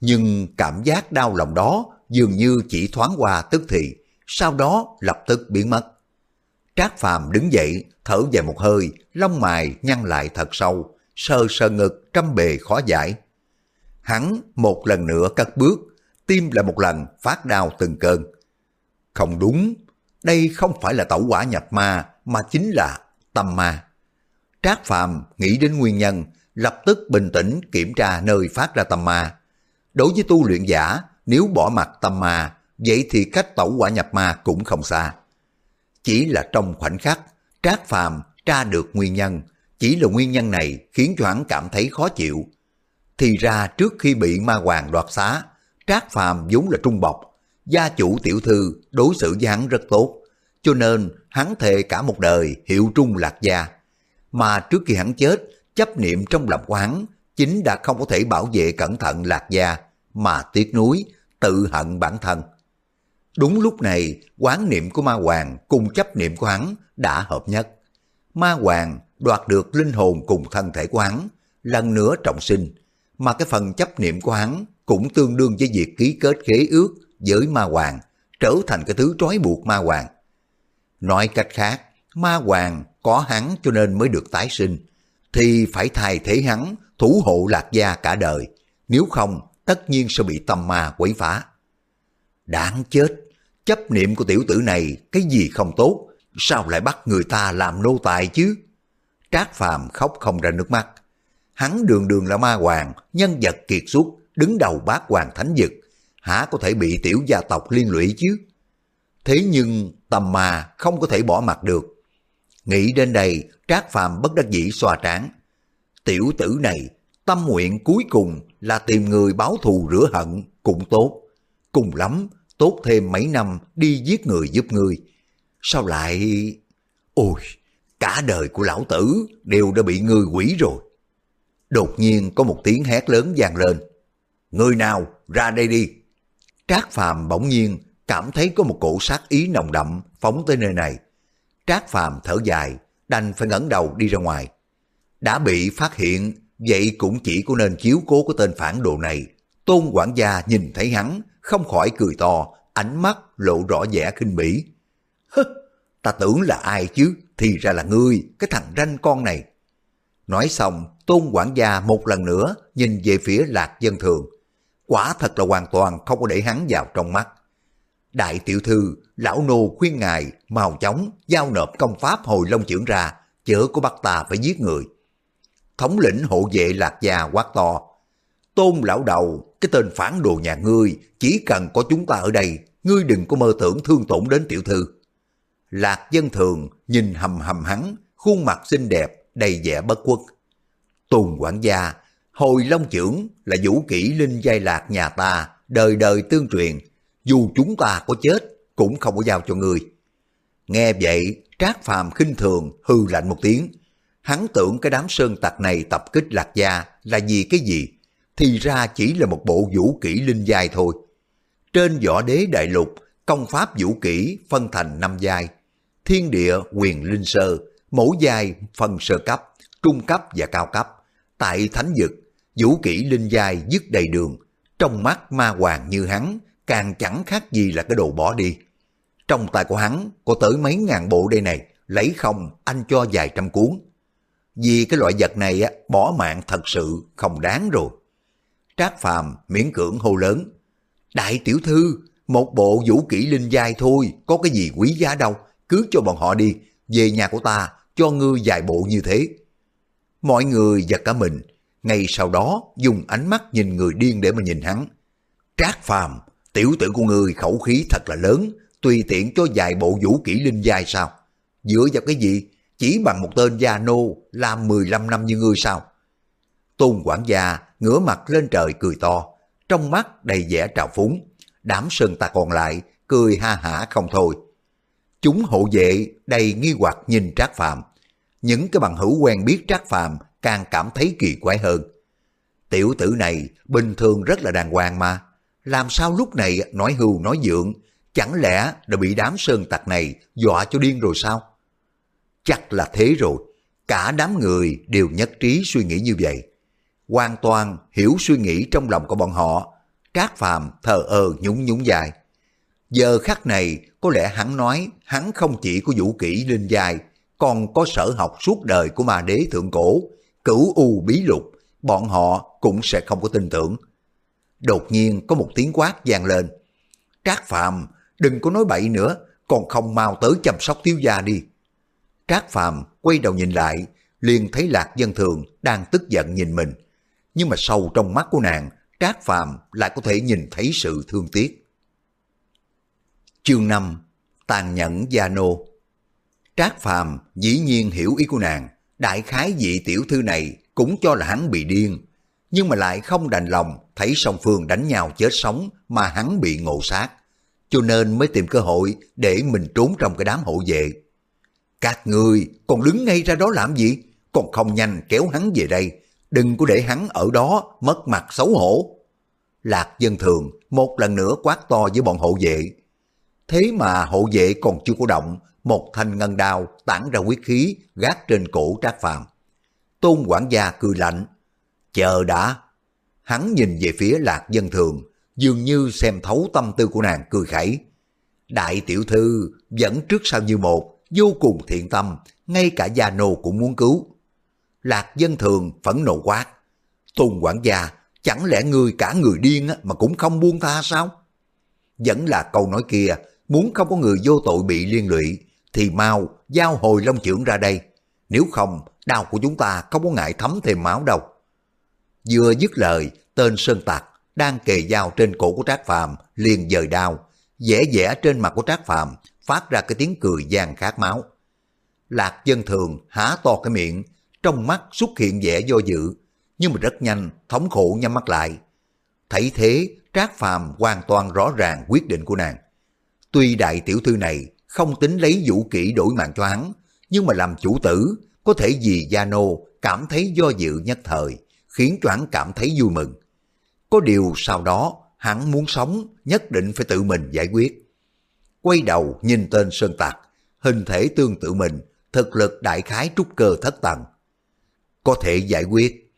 Nhưng cảm giác đau lòng đó dường như chỉ thoáng qua tức thì, sau đó lập tức biến mất. Trác Phàm đứng dậy, thở dài một hơi, lông mày nhăn lại thật sâu, sơ sơ ngực trăm bề khó giải. Hắn một lần nữa cất bước, tim lại một lần phát đau từng cơn. Không đúng, đây không phải là tẩu quả nhập ma, mà chính là tâm ma. Trác Phàm nghĩ đến nguyên nhân, lập tức bình tĩnh kiểm tra nơi phát ra tâm ma. Đối với tu luyện giả, nếu bỏ mặt tâm ma, vậy thì cách tẩu quả nhập ma cũng không xa. Chỉ là trong khoảnh khắc, Trác Phàm tra được nguyên nhân, chỉ là nguyên nhân này khiến cho hắn cảm thấy khó chịu. Thì ra trước khi bị ma hoàng đoạt xá, Trác Phàm vốn là trung bọc, gia chủ tiểu thư đối xử với hắn rất tốt, cho nên hắn thề cả một đời hiệu trung lạc gia. Mà trước khi hắn chết, chấp niệm trong lòng của hắn chính đã không có thể bảo vệ cẩn thận lạc gia, mà tiếc nuối, tự hận bản thân. Đúng lúc này, quán niệm của ma hoàng cùng chấp niệm của hắn đã hợp nhất. Ma hoàng đoạt được linh hồn cùng thân thể của hắn, lần nữa trọng sinh, mà cái phần chấp niệm của hắn cũng tương đương với việc ký kết khế ước với ma hoàng, trở thành cái thứ trói buộc ma hoàng. Nói cách khác, ma hoàng có hắn cho nên mới được tái sinh, thì phải thay thế hắn thủ hộ lạc gia cả đời, nếu không tất nhiên sẽ bị tâm ma quấy phá. Đáng chết, chấp niệm của tiểu tử này cái gì không tốt, sao lại bắt người ta làm nô tài chứ? Trác Phàm khóc không ra nước mắt. Hắn đường đường là ma hoàng, nhân vật kiệt xuất, đứng đầu bát hoàng thánh dực, há có thể bị tiểu gia tộc liên lụy chứ? Thế nhưng tầm mà không có thể bỏ mặt được. Nghĩ đến đây, Trác Phàm bất đắc dĩ xoa trán. Tiểu tử này, tâm nguyện cuối cùng là tìm người báo thù rửa hận cũng tốt. Cùng lắm, tốt thêm mấy năm đi giết người giúp người. Sao lại... Ôi, cả đời của lão tử đều đã bị người quỷ rồi. Đột nhiên có một tiếng hét lớn vang lên. Người nào, ra đây đi. Trác Phàm bỗng nhiên cảm thấy có một cổ sát ý nồng đậm phóng tới nơi này. Trác Phàm thở dài, đành phải ngẩng đầu đi ra ngoài. Đã bị phát hiện, vậy cũng chỉ có nên chiếu cố của tên phản đồ này. Tôn quản gia nhìn thấy hắn, không khỏi cười to, ánh mắt lộ rõ vẻ khinh bỉ. Hứ, ta tưởng là ai chứ, thì ra là ngươi, cái thằng ranh con này. Nói xong, tôn quản gia một lần nữa nhìn về phía lạc dân thường. Quả thật là hoàn toàn không có để hắn vào trong mắt. Đại tiểu thư, lão nô khuyên ngài mau chóng giao nộp công pháp hồi long trưởng ra, chớ có bắt ta phải giết người. Thống lĩnh hộ vệ lạc gia quát to. Tôn lão đầu, cái tên phản đồ nhà ngươi, chỉ cần có chúng ta ở đây, ngươi đừng có mơ tưởng thương tổn đến tiểu thư. Lạc dân thường nhìn hầm hầm hắn, khuôn mặt xinh đẹp, đầy vẻ bất khuất. Tôn quản gia, hồi long trưởng là vũ kỹ linh giai lạc nhà ta, đời đời tương truyền, dù chúng ta có chết cũng không có giao cho người. Nghe vậy, Trác Phàm khinh thường hư lạnh một tiếng, Hắn tưởng cái đám sơn tặc này tập kích lạc gia là vì cái gì? Thì ra chỉ là một bộ vũ kỹ linh giai thôi. Trên võ đế đại lục, công pháp vũ kỹ phân thành năm giai. Thiên địa quyền linh sơ, mỗi giai phân sơ cấp, trung cấp và cao cấp. Tại thánh dực, vũ kỹ linh giai dứt đầy đường. Trong mắt ma hoàng như hắn, càng chẳng khác gì là cái đồ bỏ đi. Trong tay của hắn có tới mấy ngàn bộ đây này, lấy không anh cho vài trăm cuốn. Vì cái loại vật này á, bỏ mạng thật sự không đáng rồi. Trác Phàm miễn cưỡng hô lớn. Đại tiểu thư, một bộ vũ kỹ linh giai thôi, có cái gì quý giá đâu, cứ cho bọn họ đi, về nhà của ta, cho ngươi vài bộ như thế. Mọi người và cả mình, ngay sau đó dùng ánh mắt nhìn người điên để mà nhìn hắn. Trác Phàm, tiểu tử của ngươi khẩu khí thật là lớn, tùy tiện cho vài bộ vũ kỹ linh giai sao? Dựa vào cái gì? Chỉ bằng một tên gia nô làm 15 năm như ngươi sao? Tôn quản gia ngửa mặt lên trời cười to, trong mắt đầy vẻ trào phúng. Đám sơn ta còn lại cười ha hả không thôi. Chúng hộ vệ đầy nghi hoặc nhìn Trác Phạm. Những cái bằng hữu quen biết Trác Phạm càng cảm thấy kỳ quái hơn. Tiểu tử này bình thường rất là đàng hoàng mà. Làm sao lúc này nói hưu nói dượng, chẳng lẽ đã bị đám sơn tặc này dọa cho điên rồi sao? Chắc là thế rồi, cả đám người đều nhất trí suy nghĩ như vậy. Hoàn toàn hiểu suy nghĩ trong lòng của bọn họ, Trác Phàm thờ ơ nhún nhún dài. Giờ khắc này, có lẽ hắn nói hắn không chỉ có vũ kỹ linh dài, còn có sở học suốt đời của ma đế thượng cổ, cửu u bí lục, bọn họ cũng sẽ không có tin tưởng. Đột nhiên có một tiếng quát vang lên. Trác Phạm, đừng có nói bậy nữa, còn không mau tới chăm sóc thiếu gia đi. Trác Phàm quay đầu nhìn lại, liền thấy Lạc Dân Thường đang tức giận nhìn mình. Nhưng mà sâu trong mắt của nàng, Trác Phàm lại có thể nhìn thấy sự thương tiếc. Chương 5 Tàn nhẫn gia nô Trác Phàm dĩ nhiên hiểu ý của nàng, đại khái vị tiểu thư này cũng cho là hắn bị điên, nhưng mà lại không đành lòng thấy song phương đánh nhau chết sống mà hắn bị ngộ sát, cho nên mới tìm cơ hội để mình trốn trong cái đám hộ vệ. Các người còn đứng ngay ra đó làm gì? Còn không nhanh kéo hắn về đây. Đừng có để hắn ở đó mất mặt xấu hổ. Lạc dân thường một lần nữa quát to với bọn hộ vệ. Thế mà hộ vệ còn chưa có động, một thanh ngân đao tản ra quyết khí gác trên cổ trác phàm. Tôn quản gia cười lạnh. Chờ đã. Hắn nhìn về phía lạc dân thường, dường như xem thấu tâm tư của nàng cười khẩy. Đại tiểu thư vẫn trước sau như một, vô cùng thiện tâm, ngay cả gia nô cũng muốn cứu. Lạc dân thường phẫn nộ quát. Tôn quản gia, chẳng lẽ người cả người điên mà cũng không buông tha sao? Vẫn là câu nói kia, muốn không có người vô tội bị liên lụy, thì mau giao hồi long trưởng ra đây. Nếu không, đau của chúng ta không có ngại thấm thêm máu đâu. Vừa dứt lời, tên Sơn Tặc đang kề dao trên cổ của Trác Phàm liền dời đao, vẽ vẽ trên mặt của Trác Phàm phát ra cái tiếng cười gian khát máu. Lạc dân thường há to cái miệng, trong mắt xuất hiện vẻ do dự, nhưng mà rất nhanh, thống khổ nhắm mắt lại. Thấy thế, Trác Phàm hoàn toàn rõ ràng quyết định của nàng. Tuy đại tiểu thư này không tính lấy vũ kỹ đổi mạng cho hắn, nhưng mà làm chủ tử, có thể vì Gia Nô cảm thấy do dự nhất thời, khiến cho hắn cảm thấy vui mừng. Có điều sau đó, hắn muốn sống, nhất định phải tự mình giải quyết quay đầu nhìn tên Sơn Tạc, hình thể tương tự mình, thực lực đại khái trúc cơ thất tầng. Có thể giải quyết.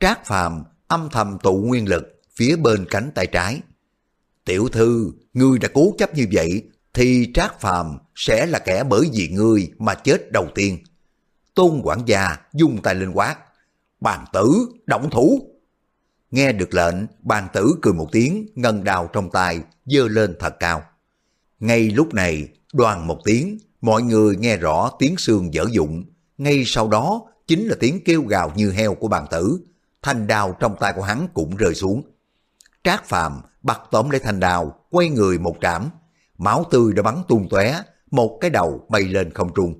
Trác Phàm âm thầm tụ nguyên lực phía bên cánh tay trái. Tiểu thư, ngươi đã cố chấp như vậy, thì Trác Phàm sẽ là kẻ bởi vì ngươi mà chết đầu tiên. Tôn quản gia dung tay lên quát. Bàn tử, động thủ! Nghe được lệnh, bàn tử cười một tiếng, ngân đào trong tay, dơ lên thật cao. Ngay lúc này, đoàn một tiếng, mọi người nghe rõ tiếng xương dở dụng. Ngay sau đó, chính là tiếng kêu gào như heo của bàn tử. Thanh đào trong tay của hắn cũng rơi xuống. Trác Phàm bắt tóm lấy thanh đào quay người một trảm. Máu tươi đã bắn tung tóe, một cái đầu bay lên không trung.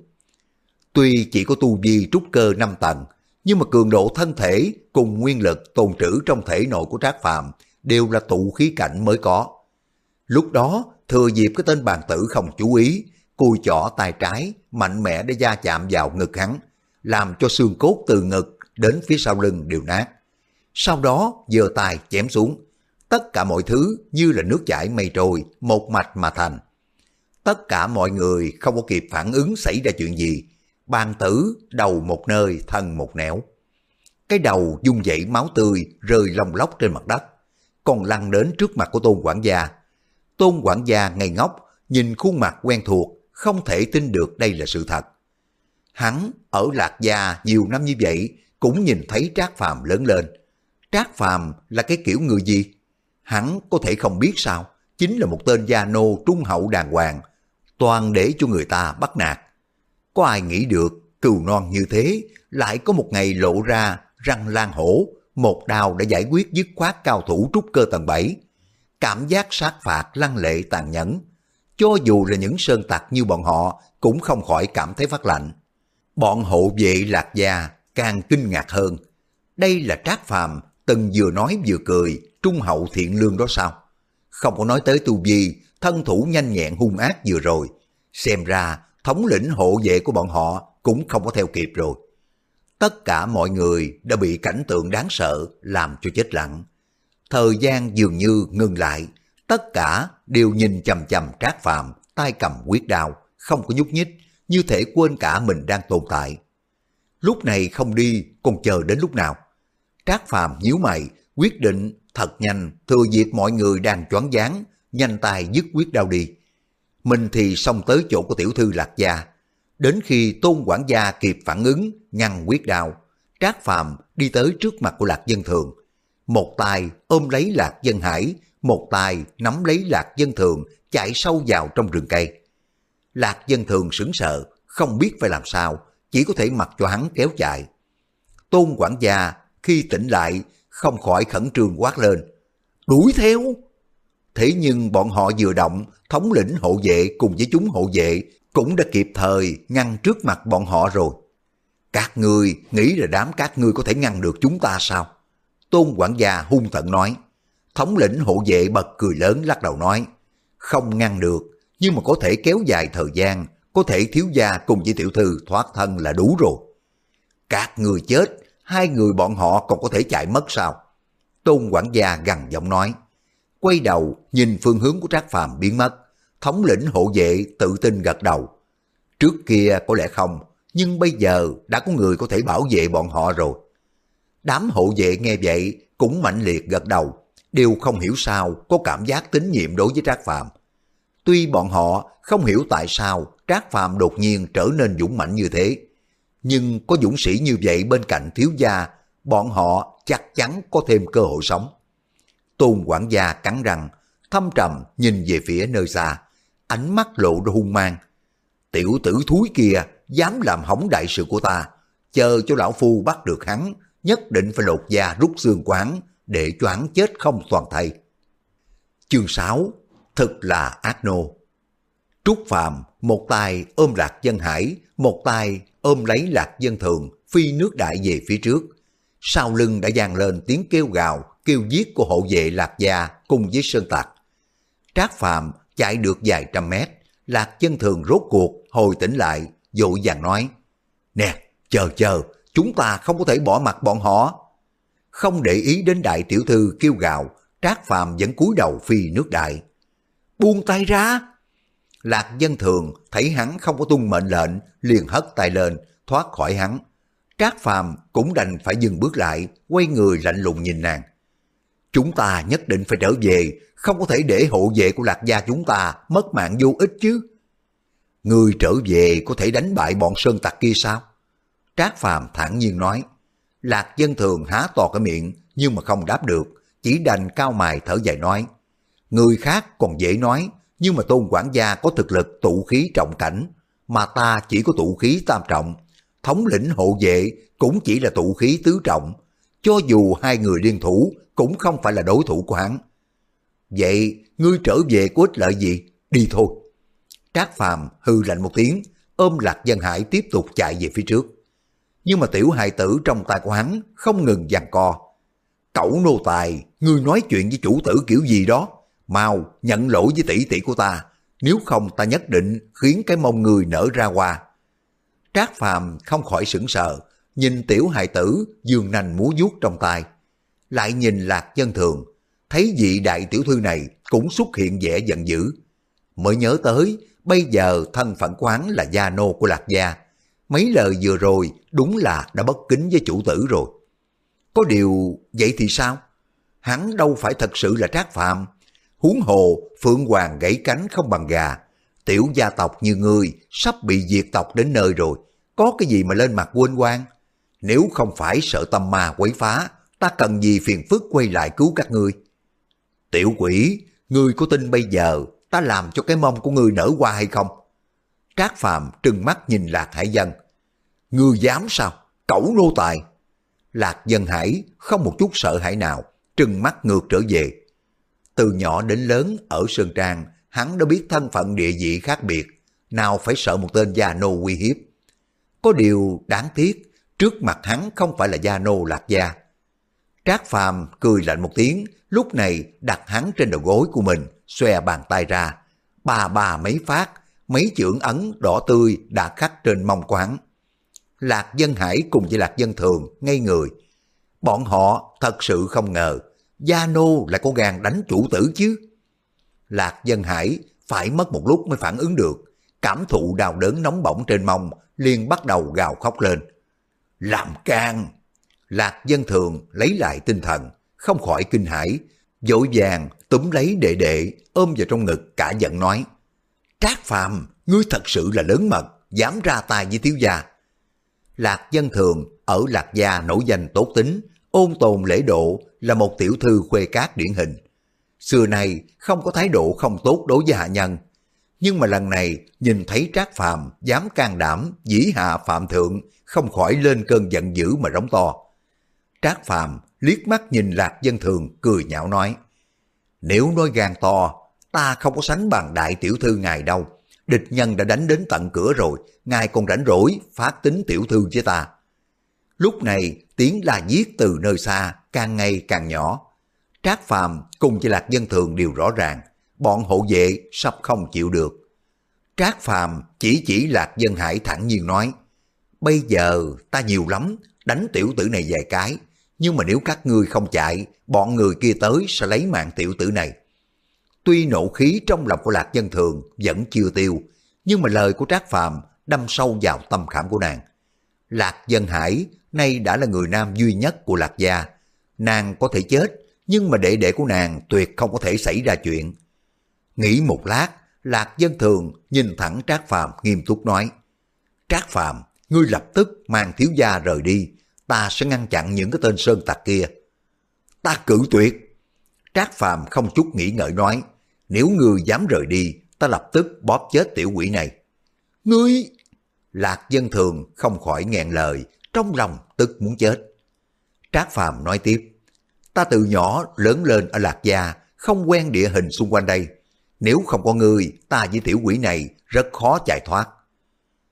Tuy chỉ có tu vi trúc cơ 5 tầng, nhưng mà cường độ thân thể cùng nguyên lực tồn trữ trong thể nội của Trác Phàm đều là tụ khí cảnh mới có. Lúc đó, thừa dịp cái tên bàn tử không chú ý, cùi chỏ tay trái, mạnh mẽ để da chạm vào ngực hắn, làm cho xương cốt từ ngực đến phía sau lưng đều nát. Sau đó giơ tay chém xuống, tất cả mọi thứ như là nước chảy mây trôi, một mạch mà thành. Tất cả mọi người không có kịp phản ứng xảy ra chuyện gì, bàn tử đầu một nơi thân một nẻo. Cái đầu dung dậy máu tươi rơi lông lóc trên mặt đất, còn lăn đến trước mặt của Tôn quản gia. Tôn quản gia ngây ngốc, nhìn khuôn mặt quen thuộc, không thể tin được đây là sự thật. Hắn ở Lạc Gia nhiều năm như vậy cũng nhìn thấy Trác Phàm lớn lên. Trác Phàm là cái kiểu người gì? Hắn có thể không biết sao? Chính là một tên gia nô trung hậu đàng hoàng, toàn để cho người ta bắt nạt. Có ai nghĩ được cừu non như thế lại có một ngày lộ ra răng lan hổ, một đào đã giải quyết dứt khoát cao thủ trúc cơ tầng 7. Cảm giác sát phạt lăng lệ tàn nhẫn, cho dù là những sơn tặc như bọn họ cũng không khỏi cảm thấy phát lạnh. Bọn hộ vệ lạc gia càng kinh ngạc hơn. Đây là trác phàm từng vừa nói vừa cười, trung hậu thiện lương đó sao? Không có nói tới tu vi, thân thủ nhanh nhẹn hung ác vừa rồi. Xem ra thống lĩnh hộ vệ của bọn họ cũng không có theo kịp rồi. Tất cả mọi người đã bị cảnh tượng đáng sợ làm cho chết lặng. Thời gian dường như ngừng lại, tất cả đều nhìn chầm chầm trác phàm, tay cầm quyết đao, không có nhúc nhích, như thể quên cả mình đang tồn tại. Lúc này không đi, còn chờ đến lúc nào? Trác phàm nhíu mày, quyết định thật nhanh, thừa dịp mọi người đang choáng váng, nhanh tay dứt quyết đao đi. Mình thì xong tới chỗ của tiểu thư lạc gia. Đến khi tôn quản gia kịp phản ứng, ngăn quyết đao, Trác phàm đi tới trước mặt của lạc dân thường. Một tay ôm lấy lạc dân hải, một tay nắm lấy lạc dân thường chạy sâu vào trong rừng cây. Lạc dân thường sững sờ, không biết phải làm sao, chỉ có thể mặc cho hắn kéo chạy. Tôn quản gia khi tỉnh lại không khỏi khẩn trương quát lên. Đuổi theo! Thế nhưng bọn họ vừa động, thống lĩnh hộ vệ cùng với chúng hộ vệ cũng đã kịp thời ngăn trước mặt bọn họ rồi. Các ngươi nghĩ là đám các ngươi có thể ngăn được chúng ta sao? Tôn quản gia hung tận nói. Thống lĩnh hộ vệ bật cười lớn lắc đầu nói. Không ngăn được, nhưng mà có thể kéo dài thời gian, có thể thiếu gia cùng với tiểu thư thoát thân là đủ rồi. Các người chết, hai người bọn họ còn có thể chạy mất sao? Tôn quản gia gằn giọng nói. Quay đầu, nhìn phương hướng của Trác Phàm biến mất. Thống lĩnh hộ vệ tự tin gật đầu. Trước kia có lẽ không, nhưng bây giờ đã có người có thể bảo vệ bọn họ rồi. Đám hộ vệ nghe vậy cũng mạnh liệt gật đầu, đều không hiểu sao có cảm giác tín nhiệm đối với Trác Phàm. Tuy bọn họ không hiểu tại sao Trác Phàm đột nhiên trở nên dũng mạnh như thế, nhưng có dũng sĩ như vậy bên cạnh thiếu gia, bọn họ chắc chắn có thêm cơ hội sống. Tôn quản gia cắn răng, thâm trầm nhìn về phía nơi xa, ánh mắt lộ ra hung mang. Tiểu tử thúi kia dám làm hỏng đại sự của ta, chờ cho lão phu bắt được hắn, nhất định phải lột da rút xương quán để cho hắn chết không toàn thây. Chương 6 Thực là ác nô Trúc Phàm một tay ôm lạc dân hải, một tay ôm lấy lạc dân thường, phi nước đại về phía trước. Sau lưng đã vang lên tiếng kêu gào, kêu giết của hộ vệ lạc gia cùng với sơn tặc. Trác Phàm chạy được vài trăm mét, lạc dân thường rốt cuộc hồi tỉnh lại, dội vàng nói, Nè, chờ chờ, chúng ta không có thể bỏ mặt bọn họ. Không để ý đến đại tiểu thư kêu gào, Trác Phàm vẫn cúi đầu phi nước đại. Buông tay ra! Lạc dân thường thấy hắn không có tung mệnh lệnh, liền hất tay lên, thoát khỏi hắn. Trác Phàm cũng đành phải dừng bước lại, quay người lạnh lùng nhìn nàng. Chúng ta nhất định phải trở về, không có thể để hộ vệ của lạc gia chúng ta mất mạng vô ích chứ. Người trở về có thể đánh bại bọn sơn tặc kia sao? Trác Phàm thản nhiên nói. Lạc dân thường há to cái miệng nhưng mà không đáp được, chỉ đành cao mài thở dài nói. Người khác còn dễ nói, nhưng mà tôn quản gia có thực lực tụ khí trọng cảnh, mà ta chỉ có tụ khí tam trọng. Thống lĩnh hộ vệ cũng chỉ là tụ khí tứ trọng, cho dù hai người liên thủ cũng không phải là đối thủ của hắn. Vậy, ngươi trở về có ích lợi gì? Đi thôi. Trác Phàm hư lạnh một tiếng, ôm Lạc Dân Hải tiếp tục chạy về phía trước. Nhưng mà tiểu hài tử trong tay của hắn không ngừng giằng co. Cậu nô tài, ngươi nói chuyện với chủ tử kiểu gì đó? Mau nhận lỗi với tỷ tỷ của ta, nếu không ta nhất định khiến cái mông người nở ra hoa. Trác Phàm không khỏi sững sờ, nhìn tiểu hài tử dương nành múa vuốt trong tay. Lại nhìn Lạc Dân Thường, thấy vị đại tiểu thư này cũng xuất hiện vẻ giận dữ. Mới nhớ tới, bây giờ thân phận quán là gia nô của Lạc Gia. Mấy lời vừa rồi đúng là đã bất kính với chủ tử rồi. Có điều, vậy thì sao? Hắn đâu phải thật sự là trác phạm. Huống hồ, Phượng Hoàng gãy cánh không bằng gà. Tiểu gia tộc như ngươi sắp bị diệt tộc đến nơi rồi. Có cái gì mà lên mặt quên quan? Nếu không phải sợ tâm ma quấy phá, ta cần gì phiền phức quay lại cứu các ngươi? Tiểu quỷ, ngươi có tin bây giờ ta làm cho cái mông của ngươi nở qua hay không? Trác Phàm trừng mắt nhìn Lạc Hải Dân. Ngươi dám sao? Cẩu nô tài. Lạc Dân Hải không một chút sợ hãi nào, trừng mắt ngược trở về. Từ nhỏ đến lớn ở Sơn Trang, hắn đã biết thân phận địa vị khác biệt, nào phải sợ một tên gia nô uy hiếp. Có điều đáng tiếc, trước mặt hắn không phải là gia nô lạc gia. Trác Phàm cười lạnh một tiếng, lúc này đặt hắn trên đầu gối của mình, xòe bàn tay ra. Ba bà mấy phát, mấy chưởng ấn đỏ tươi đã khắc trên mông quán. Lạc Dân Hải cùng với Lạc Dân Thường ngây người. Bọn họ thật sự không ngờ Gia Nô lại có gan đánh chủ tử chứ. Lạc Dân Hải phải mất một lúc mới phản ứng được. Cảm thụ đau đớn nóng bỏng trên mông liền bắt đầu gào khóc lên. Làm can! Lạc Dân Thường lấy lại tinh thần, không khỏi kinh hãi, dội vàng túm lấy đệ đệ ôm vào trong ngực cả giận nói. Trác Phàm, ngươi thật sự là lớn mật, dám ra tay với thiếu gia. Lạc Dân Thường ở Lạc Gia nổi danh tốt tính, ôn tồn lễ độ là một tiểu thư khuê cát điển hình. Xưa nay không có thái độ không tốt đối với hạ nhân, nhưng mà lần này nhìn thấy Trác Phàm dám can đảm dĩ hạ phạm thượng, không khỏi lên cơn giận dữ mà rống to. Trác Phàm liếc mắt nhìn Lạc Dân Thường cười nhạo nói, nếu nói gan to, ta không có sánh bằng đại tiểu thư ngài đâu. Địch nhân đã đánh đến tận cửa rồi, ngài còn rảnh rỗi phát tính tiểu thư với ta. Lúc này tiếng la giết từ nơi xa càng ngày càng nhỏ. Trác Phàm cùng với Lạc Dân Thường đều rõ ràng, bọn hộ vệ sắp không chịu được. Trác Phàm chỉ chỉ Lạc Dân Hải thẳng nhiên nói, bây giờ ta nhiều lắm, đánh tiểu tử này vài cái, nhưng mà nếu các ngươi không chạy, bọn người kia tới sẽ lấy mạng tiểu tử này. Tuy nộ khí trong lòng của Lạc Dân Thường vẫn chưa tiêu, nhưng mà lời của Trác Phàm đâm sâu vào tâm khảm của nàng. Lạc Dân Hải nay đã là người nam duy nhất của Lạc Gia. Nàng có thể chết, nhưng mà đệ đệ của nàng tuyệt không có thể xảy ra chuyện. Nghĩ một lát, Lạc Dân Thường nhìn thẳng Trác Phàm nghiêm túc nói. Trác Phàm, ngươi lập tức mang thiếu gia rời đi, ta sẽ ngăn chặn những cái tên sơn tặc kia. Ta cử tuyệt. Trác Phàm không chút nghĩ ngợi nói, nếu ngươi dám rời đi, ta lập tức bóp chết tiểu quỷ này. Ngươi! Lạc dân thường không khỏi nghẹn lời, trong lòng tức muốn chết. Trác Phàm nói tiếp, ta từ nhỏ lớn lên ở Lạc Gia, không quen địa hình xung quanh đây. Nếu không có người, ta với tiểu quỷ này rất khó chạy thoát.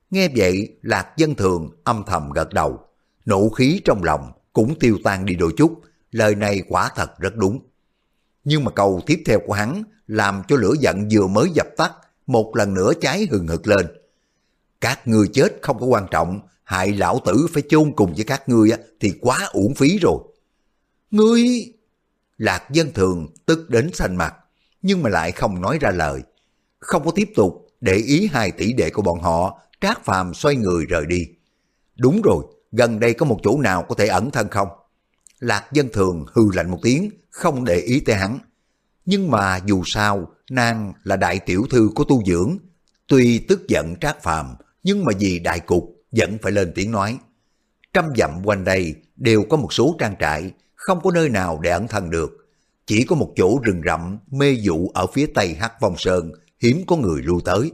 Nghe vậy, Lạc dân thường âm thầm gật đầu. Nộ khí trong lòng cũng tiêu tan đi đôi chút, lời này quả thật rất đúng. Nhưng mà câu tiếp theo của hắn làm cho lửa giận vừa mới dập tắt, một lần nữa cháy hừng hực lên. Các người chết không có quan trọng, hại lão tử phải chôn cùng với các ngươi thì quá uổng phí rồi. Ngươi... Lạc dân thường tức đến xanh mặt, nhưng mà lại không nói ra lời. Không có tiếp tục để ý hai tỷ đệ của bọn họ, Trác Phàm xoay người rời đi. Đúng rồi, gần đây có một chỗ nào có thể ẩn thân không? Lạc dân thường hư lạnh một tiếng, không để ý tới hắn. Nhưng mà dù sao, nàng là đại tiểu thư của tu dưỡng. Tuy tức giận trác phàm, nhưng mà vì đại cục vẫn phải lên tiếng nói. Trăm dặm quanh đây đều có một số trang trại, không có nơi nào để ẩn thân được. Chỉ có một chỗ rừng rậm mê dụ ở phía tây Hắc Phong Sơn, hiếm có người lưu tới.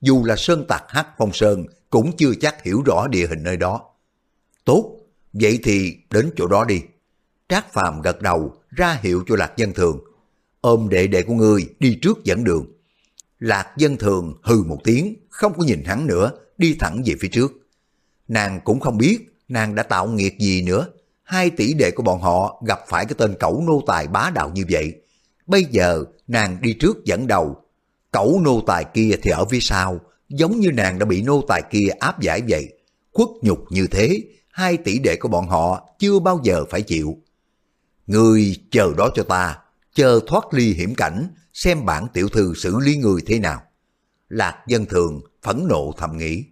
Dù là sơn tặc Hắc Phong Sơn cũng chưa chắc hiểu rõ địa hình nơi đó. Tốt, vậy thì đến chỗ đó đi. Trác Phàm gật đầu, ra hiệu cho Lạc Dân Thường. Ôm đệ đệ của ngươi đi trước dẫn đường. Lạc Dân Thường hừ một tiếng, không có nhìn hắn nữa, đi thẳng về phía trước. Nàng cũng không biết nàng đã tạo nghiệt gì nữa. Hai tỷ đệ của bọn họ gặp phải cái tên cẩu nô tài bá đạo như vậy. Bây giờ nàng đi trước dẫn đầu. Cẩu nô tài kia thì ở phía sau, giống như nàng đã bị nô tài kia áp giải vậy. quất nhục như thế, hai tỷ đệ của bọn họ chưa bao giờ phải chịu. Người chờ đó cho ta, chờ thoát ly hiểm cảnh, xem bản tiểu thư xử lý người thế nào. Lạc dân thường phẫn nộ thầm nghĩ.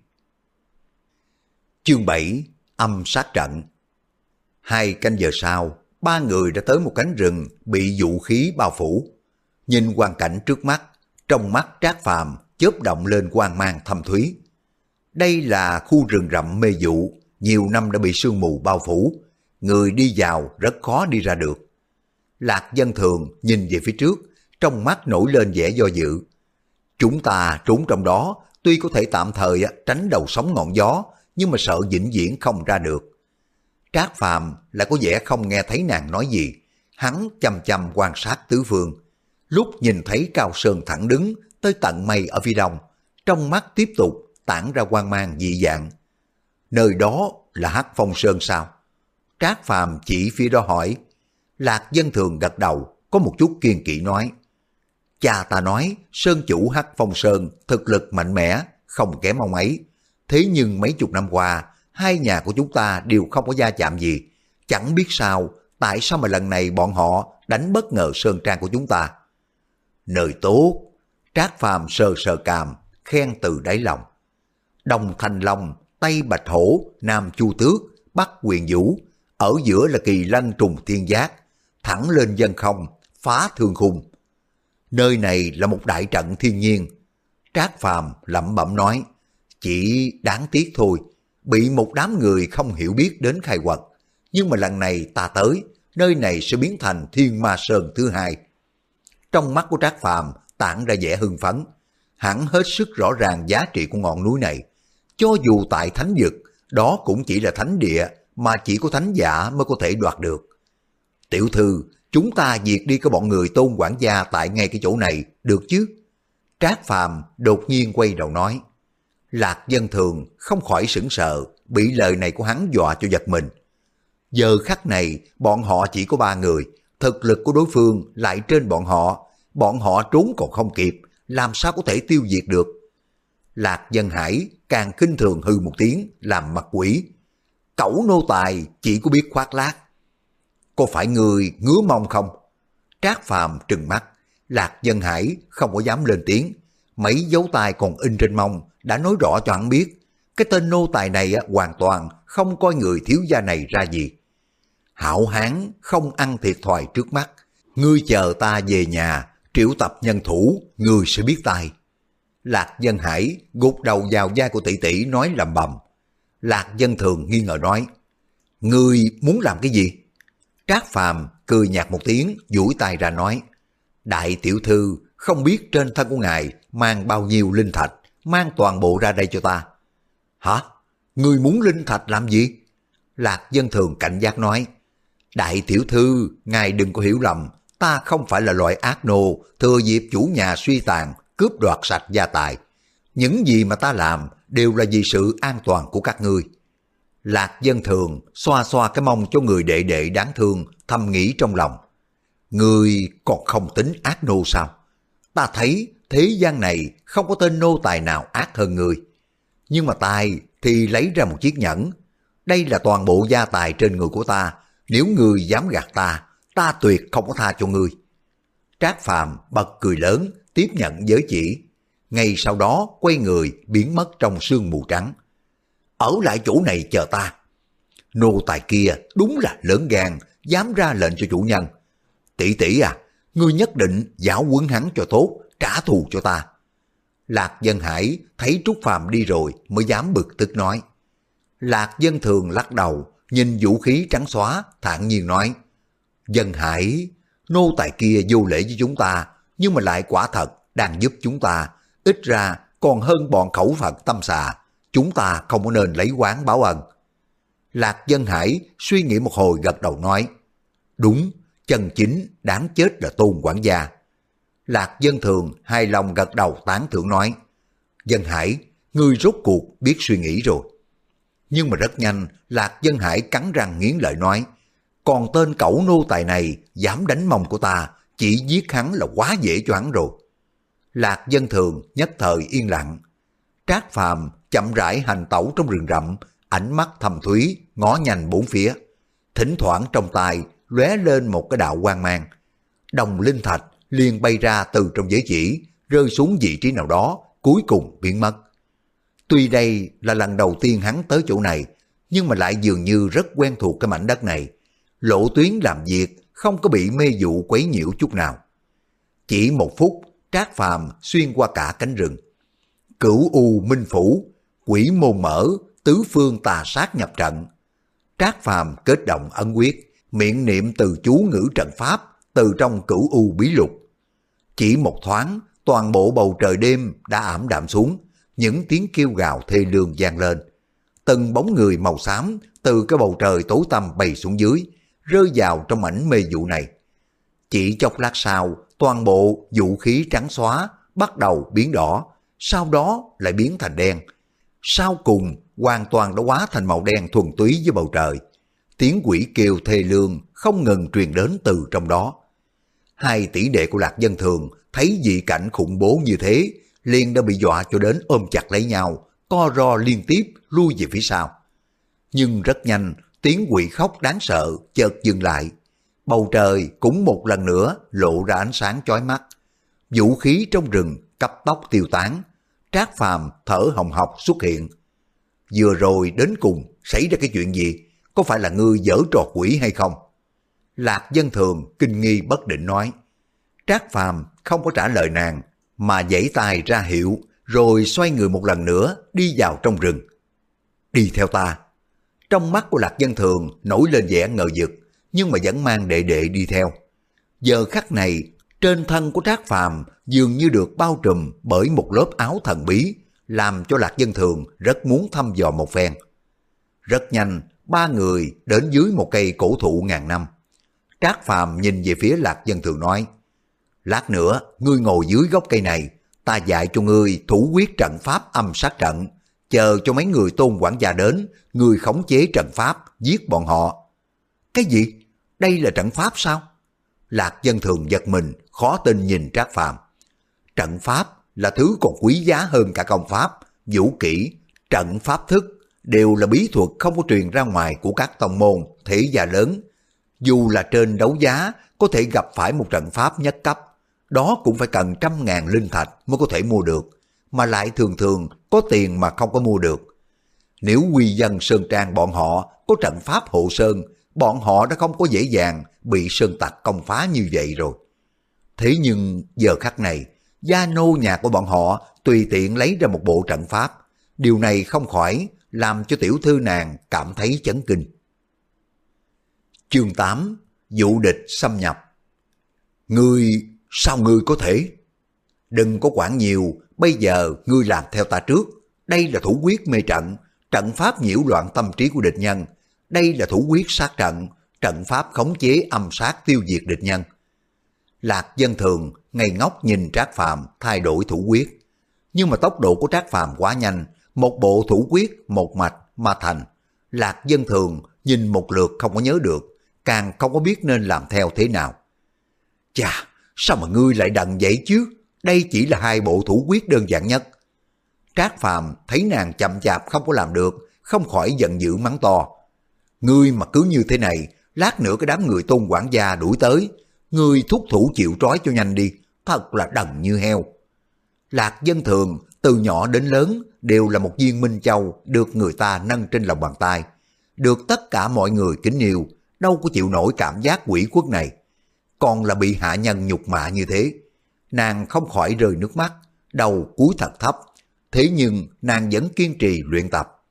Chương 7 Âm sát trận Hai canh giờ sau, ba người đã tới một cánh rừng bị vũ khí bao phủ. Nhìn hoàn cảnh trước mắt, trong mắt trác phàm chớp động lên quang mang thâm thúy. Đây là khu rừng rậm mê dụ, nhiều năm đã bị sương mù bao phủ, người đi vào rất khó đi ra được. Lạc dân thường nhìn về phía trước, trong mắt nổi lên vẻ do dự. Chúng ta trốn trong đó, tuy có thể tạm thời tránh đầu sóng ngọn gió, nhưng mà sợ vĩnh viễn không ra được. Trác Phàm lại có vẻ không nghe thấy nàng nói gì, hắn chăm chăm quan sát tứ phương. Lúc nhìn thấy Cao Sơn thẳng đứng tới tận mây ở phía đông, trong mắt tiếp tục tản ra quan mang dị dạng. Nơi đó là Hắc Phong Sơn sao? Trác Phàm chỉ phía đó hỏi. Lạc dân thường gật đầu, có một chút kiên kỵ nói. Cha ta nói, Sơn chủ Hắc Phong Sơn thực lực mạnh mẽ, không kém ông ấy. Thế nhưng mấy chục năm qua, hai nhà của chúng ta đều không có gia chạm gì. Chẳng biết sao, tại sao mà lần này bọn họ đánh bất ngờ Sơn Trang của chúng ta. Nơi tốt, Trác Phàm sờ sờ càm, khen từ đáy lòng. đồng Thanh Long, Tây Bạch Hổ, Nam Chu Tước, Bắc Quyền Vũ, ở giữa là kỳ lân trùng thiên giác, thẳng lên dân không, phá thương khung. Nơi này là một đại trận thiên nhiên. Trác Phàm lẩm bẩm nói, chỉ đáng tiếc thôi, bị một đám người không hiểu biết đến khai quật. Nhưng mà lần này ta tới, nơi này sẽ biến thành thiên ma sơn thứ hai. Trong mắt của Trác Phàm tản ra vẻ hưng phấn, hẳn hết sức rõ ràng giá trị của ngọn núi này. Cho dù tại thánh vực, đó cũng chỉ là thánh địa mà chỉ có thánh giả mới có thể đoạt được. Tiểu thư, chúng ta diệt đi cái bọn người tôn quản gia tại ngay cái chỗ này, được chứ? Trác Phàm đột nhiên quay đầu nói. Lạc dân thường không khỏi sững sờ, bị lời này của hắn dọa cho giật mình. Giờ khắc này, bọn họ chỉ có ba người, thực lực của đối phương lại trên bọn họ, bọn họ trốn còn không kịp, làm sao có thể tiêu diệt được. Lạc dân hải càng kinh thường hư một tiếng, làm mặt quỷ. Cẩu nô tài chỉ có biết khoác lác. Có phải người ngứa mong không? Trác phàm trừng mắt, Lạc dân hải không có dám lên tiếng. Mấy dấu tay còn in trên mông đã nói rõ cho hắn biết. Cái tên nô tài này hoàn toàn không coi người thiếu gia này ra gì. Hảo hán không ăn thiệt thòi trước mắt. Ngươi chờ ta về nhà, triệu tập nhân thủ, ngươi sẽ biết tay. Lạc dân hải gục đầu vào da của tỷ tỷ nói lầm bầm. Lạc dân thường nghi ngờ nói, Ngươi muốn làm cái gì? Trác phàm cười nhạt một tiếng, duỗi tay ra nói, Đại tiểu thư không biết trên thân của ngài mang bao nhiêu linh thạch, mang toàn bộ ra đây cho ta. Hả? người muốn linh thạch làm gì? Lạc dân thường cảnh giác nói, Đại tiểu thư, ngài đừng có hiểu lầm, ta không phải là loại ác nô, thừa dịp chủ nhà suy tàn, cướp đoạt sạch gia tài. Những gì mà ta làm đều là vì sự an toàn của các ngươi. Lạc dân thường xoa xoa cái mông cho người đệ đệ đáng thương, thầm nghĩ trong lòng. người còn không tính ác nô sao? Ta thấy thế gian này không có tên nô tài nào ác hơn người. Nhưng mà tài thì lấy ra một chiếc nhẫn. Đây là toàn bộ gia tài trên người của ta. Nếu người dám gạt ta, ta tuyệt không có tha cho người. Trác Phàm bật cười lớn, tiếp nhận giới chỉ. Ngay sau đó quay người biến mất trong sương mù trắng. Ở lại chỗ này chờ ta. Nô tài kia đúng là lớn gan, dám ra lệnh cho chủ nhân. Tỷ tỷ à, ngươi nhất định giáo quấn hắn cho tốt, trả thù cho ta. Lạc Dân Hải thấy Trúc Phàm đi rồi mới dám bực tức nói. Lạc Dân Thường lắc đầu, nhìn vũ khí trắng xóa, thản nhiên nói. Dân Hải, nô tài kia vô lễ với chúng ta, nhưng mà lại quả thật đang giúp chúng ta, ít ra còn hơn bọn khẩu Phật tâm xà, chúng ta không có nên lấy quán báo ân. Lạc Dân Hải suy nghĩ một hồi gật đầu nói, đúng, chân chính đáng chết là tôn quản gia. Lạc Dân Thường hài lòng gật đầu tán thưởng nói, Dân Hải, ngươi rốt cuộc biết suy nghĩ rồi. Nhưng mà rất nhanh, Lạc Dân Hải cắn răng nghiến lợi nói, còn tên cẩu nô tài này dám đánh mông của ta, chỉ giết hắn là quá dễ cho hắn rồi. Lạc dân thường nhất thời yên lặng. Trác phàm chậm rãi hành tẩu trong rừng rậm, ánh mắt thầm thúy, ngó nhanh bốn phía. Thỉnh thoảng trong tay lóe lên một cái đạo quang mang. Đồng linh thạch liền bay ra từ trong giới chỉ, rơi xuống vị trí nào đó, cuối cùng biến mất. Tuy đây là lần đầu tiên hắn tới chỗ này, nhưng mà lại dường như rất quen thuộc cái mảnh đất này. Lộ tuyến làm việc không có bị mê dụ quấy nhiễu chút nào. Chỉ một phút, Trác Phàm xuyên qua cả cánh rừng. Cửu U Minh Phủ, quỷ môn mở, tứ phương tà sát nhập trận. Trác Phàm kết động ấn quyết, miệng niệm từ chú ngữ trận pháp từ trong cửu U bí lục. Chỉ một thoáng, toàn bộ bầu trời đêm đã ảm đạm xuống, những tiếng kêu gào thê lương vang lên. Từng bóng người màu xám từ cái bầu trời tối tăm bay xuống dưới, rơi vào trong mảnh mê vụ này. Chỉ chốc lát sau, toàn bộ vũ khí trắng xóa bắt đầu biến đỏ, sau đó lại biến thành đen. Sau cùng, hoàn toàn đã hóa thành màu đen thuần túy với bầu trời. Tiếng quỷ kêu thê lương không ngừng truyền đến từ trong đó. Hai tỷ đệ của Lạc Dân Thường thấy dị cảnh khủng bố như thế, liền đã bị dọa cho đến ôm chặt lấy nhau, co ro liên tiếp lui về phía sau. Nhưng rất nhanh, tiếng quỷ khóc đáng sợ chợt dừng lại. Bầu trời cũng một lần nữa lộ ra ánh sáng chói mắt. Vũ khí trong rừng cấp tóc tiêu tán. Trác phàm thở hồng hộc xuất hiện. Vừa rồi đến cùng xảy ra cái chuyện gì? Có phải là ngươi dở trò quỷ hay không? Lạc dân thường kinh nghi bất định nói. Trác phàm không có trả lời nàng, mà giãy tay ra hiệu, rồi xoay người một lần nữa đi vào trong rừng. Đi theo ta. Trong mắt của Lạc Dân Thường nổi lên vẻ ngờ vực, nhưng mà vẫn mang đệ đệ đi theo. Giờ khắc này, trên thân của Trác Phàm dường như được bao trùm bởi một lớp áo thần bí, làm cho Lạc Dân Thường rất muốn thăm dò một phen. Rất nhanh, ba người đến dưới một cây cổ thụ ngàn năm. Trác Phàm nhìn về phía Lạc Dân Thường nói, Lát nữa, ngươi ngồi dưới gốc cây này, ta dạy cho ngươi thủ quyết trận pháp âm sát trận, chờ cho mấy người tôn quản gia đến, ngươi khống chế trận pháp, giết bọn họ. Cái gì? Đây là trận pháp sao? Lạc dân thường giật mình, khó tin nhìn Trác Phàm. Trận pháp là thứ còn quý giá hơn cả công pháp, vũ kỹ, trận pháp thức đều là bí thuật không có truyền ra ngoài của các tông môn, thế gia lớn. Dù là trên đấu giá có thể gặp phải một trận pháp nhất cấp, đó cũng phải cần trăm ngàn linh thạch mới có thể mua được, mà lại thường thường có tiền mà không có mua được. Nếu quy dân Sơn Trang bọn họ có trận pháp hộ sơn, bọn họ đã không có dễ dàng bị sơn tặc công phá như vậy rồi. Thế nhưng giờ khắc này, gia nô nhà của bọn họ tùy tiện lấy ra một bộ trận pháp. Điều này không khỏi làm cho tiểu thư nàng cảm thấy chấn kinh. Chương 8 Vụ địch xâm nhập Ngươi Sao ngươi có thể? Đừng có quản nhiều, bây giờ ngươi làm theo ta trước. Đây là thủ quyết mê trận, trận pháp nhiễu loạn tâm trí của địch nhân. Đây là thủ quyết sát trận, trận pháp khống chế âm sát tiêu diệt địch nhân. Lạc dân thường, ngây ngốc nhìn Trác Phàm thay đổi thủ quyết. Nhưng mà tốc độ của Trác Phàm quá nhanh, một bộ thủ quyết một mạch mà thành. Lạc dân thường nhìn một lượt không có nhớ được, càng không có biết nên làm theo thế nào. Chà, Sao mà ngươi lại đần vậy chứ? Đây chỉ là hai bộ thủ quyết đơn giản nhất. Trác Phàm thấy nàng chậm chạp không có làm được, không khỏi giận dữ mắng to. Ngươi mà cứ như thế này, lát nữa cái đám người tôn quản gia đuổi tới. Ngươi thúc thủ chịu trói cho nhanh đi, thật là đần như heo. Lạc dân thường, từ nhỏ đến lớn, đều là một viên minh châu được người ta nâng trên lòng bàn tay. Được tất cả mọi người kính yêu, đâu có chịu nổi cảm giác quỷ quất này còn là bị hạ nhân nhục mạ như thế. Nàng không khỏi rơi nước mắt, đầu cúi thật thấp, thế nhưng nàng vẫn kiên trì luyện tập.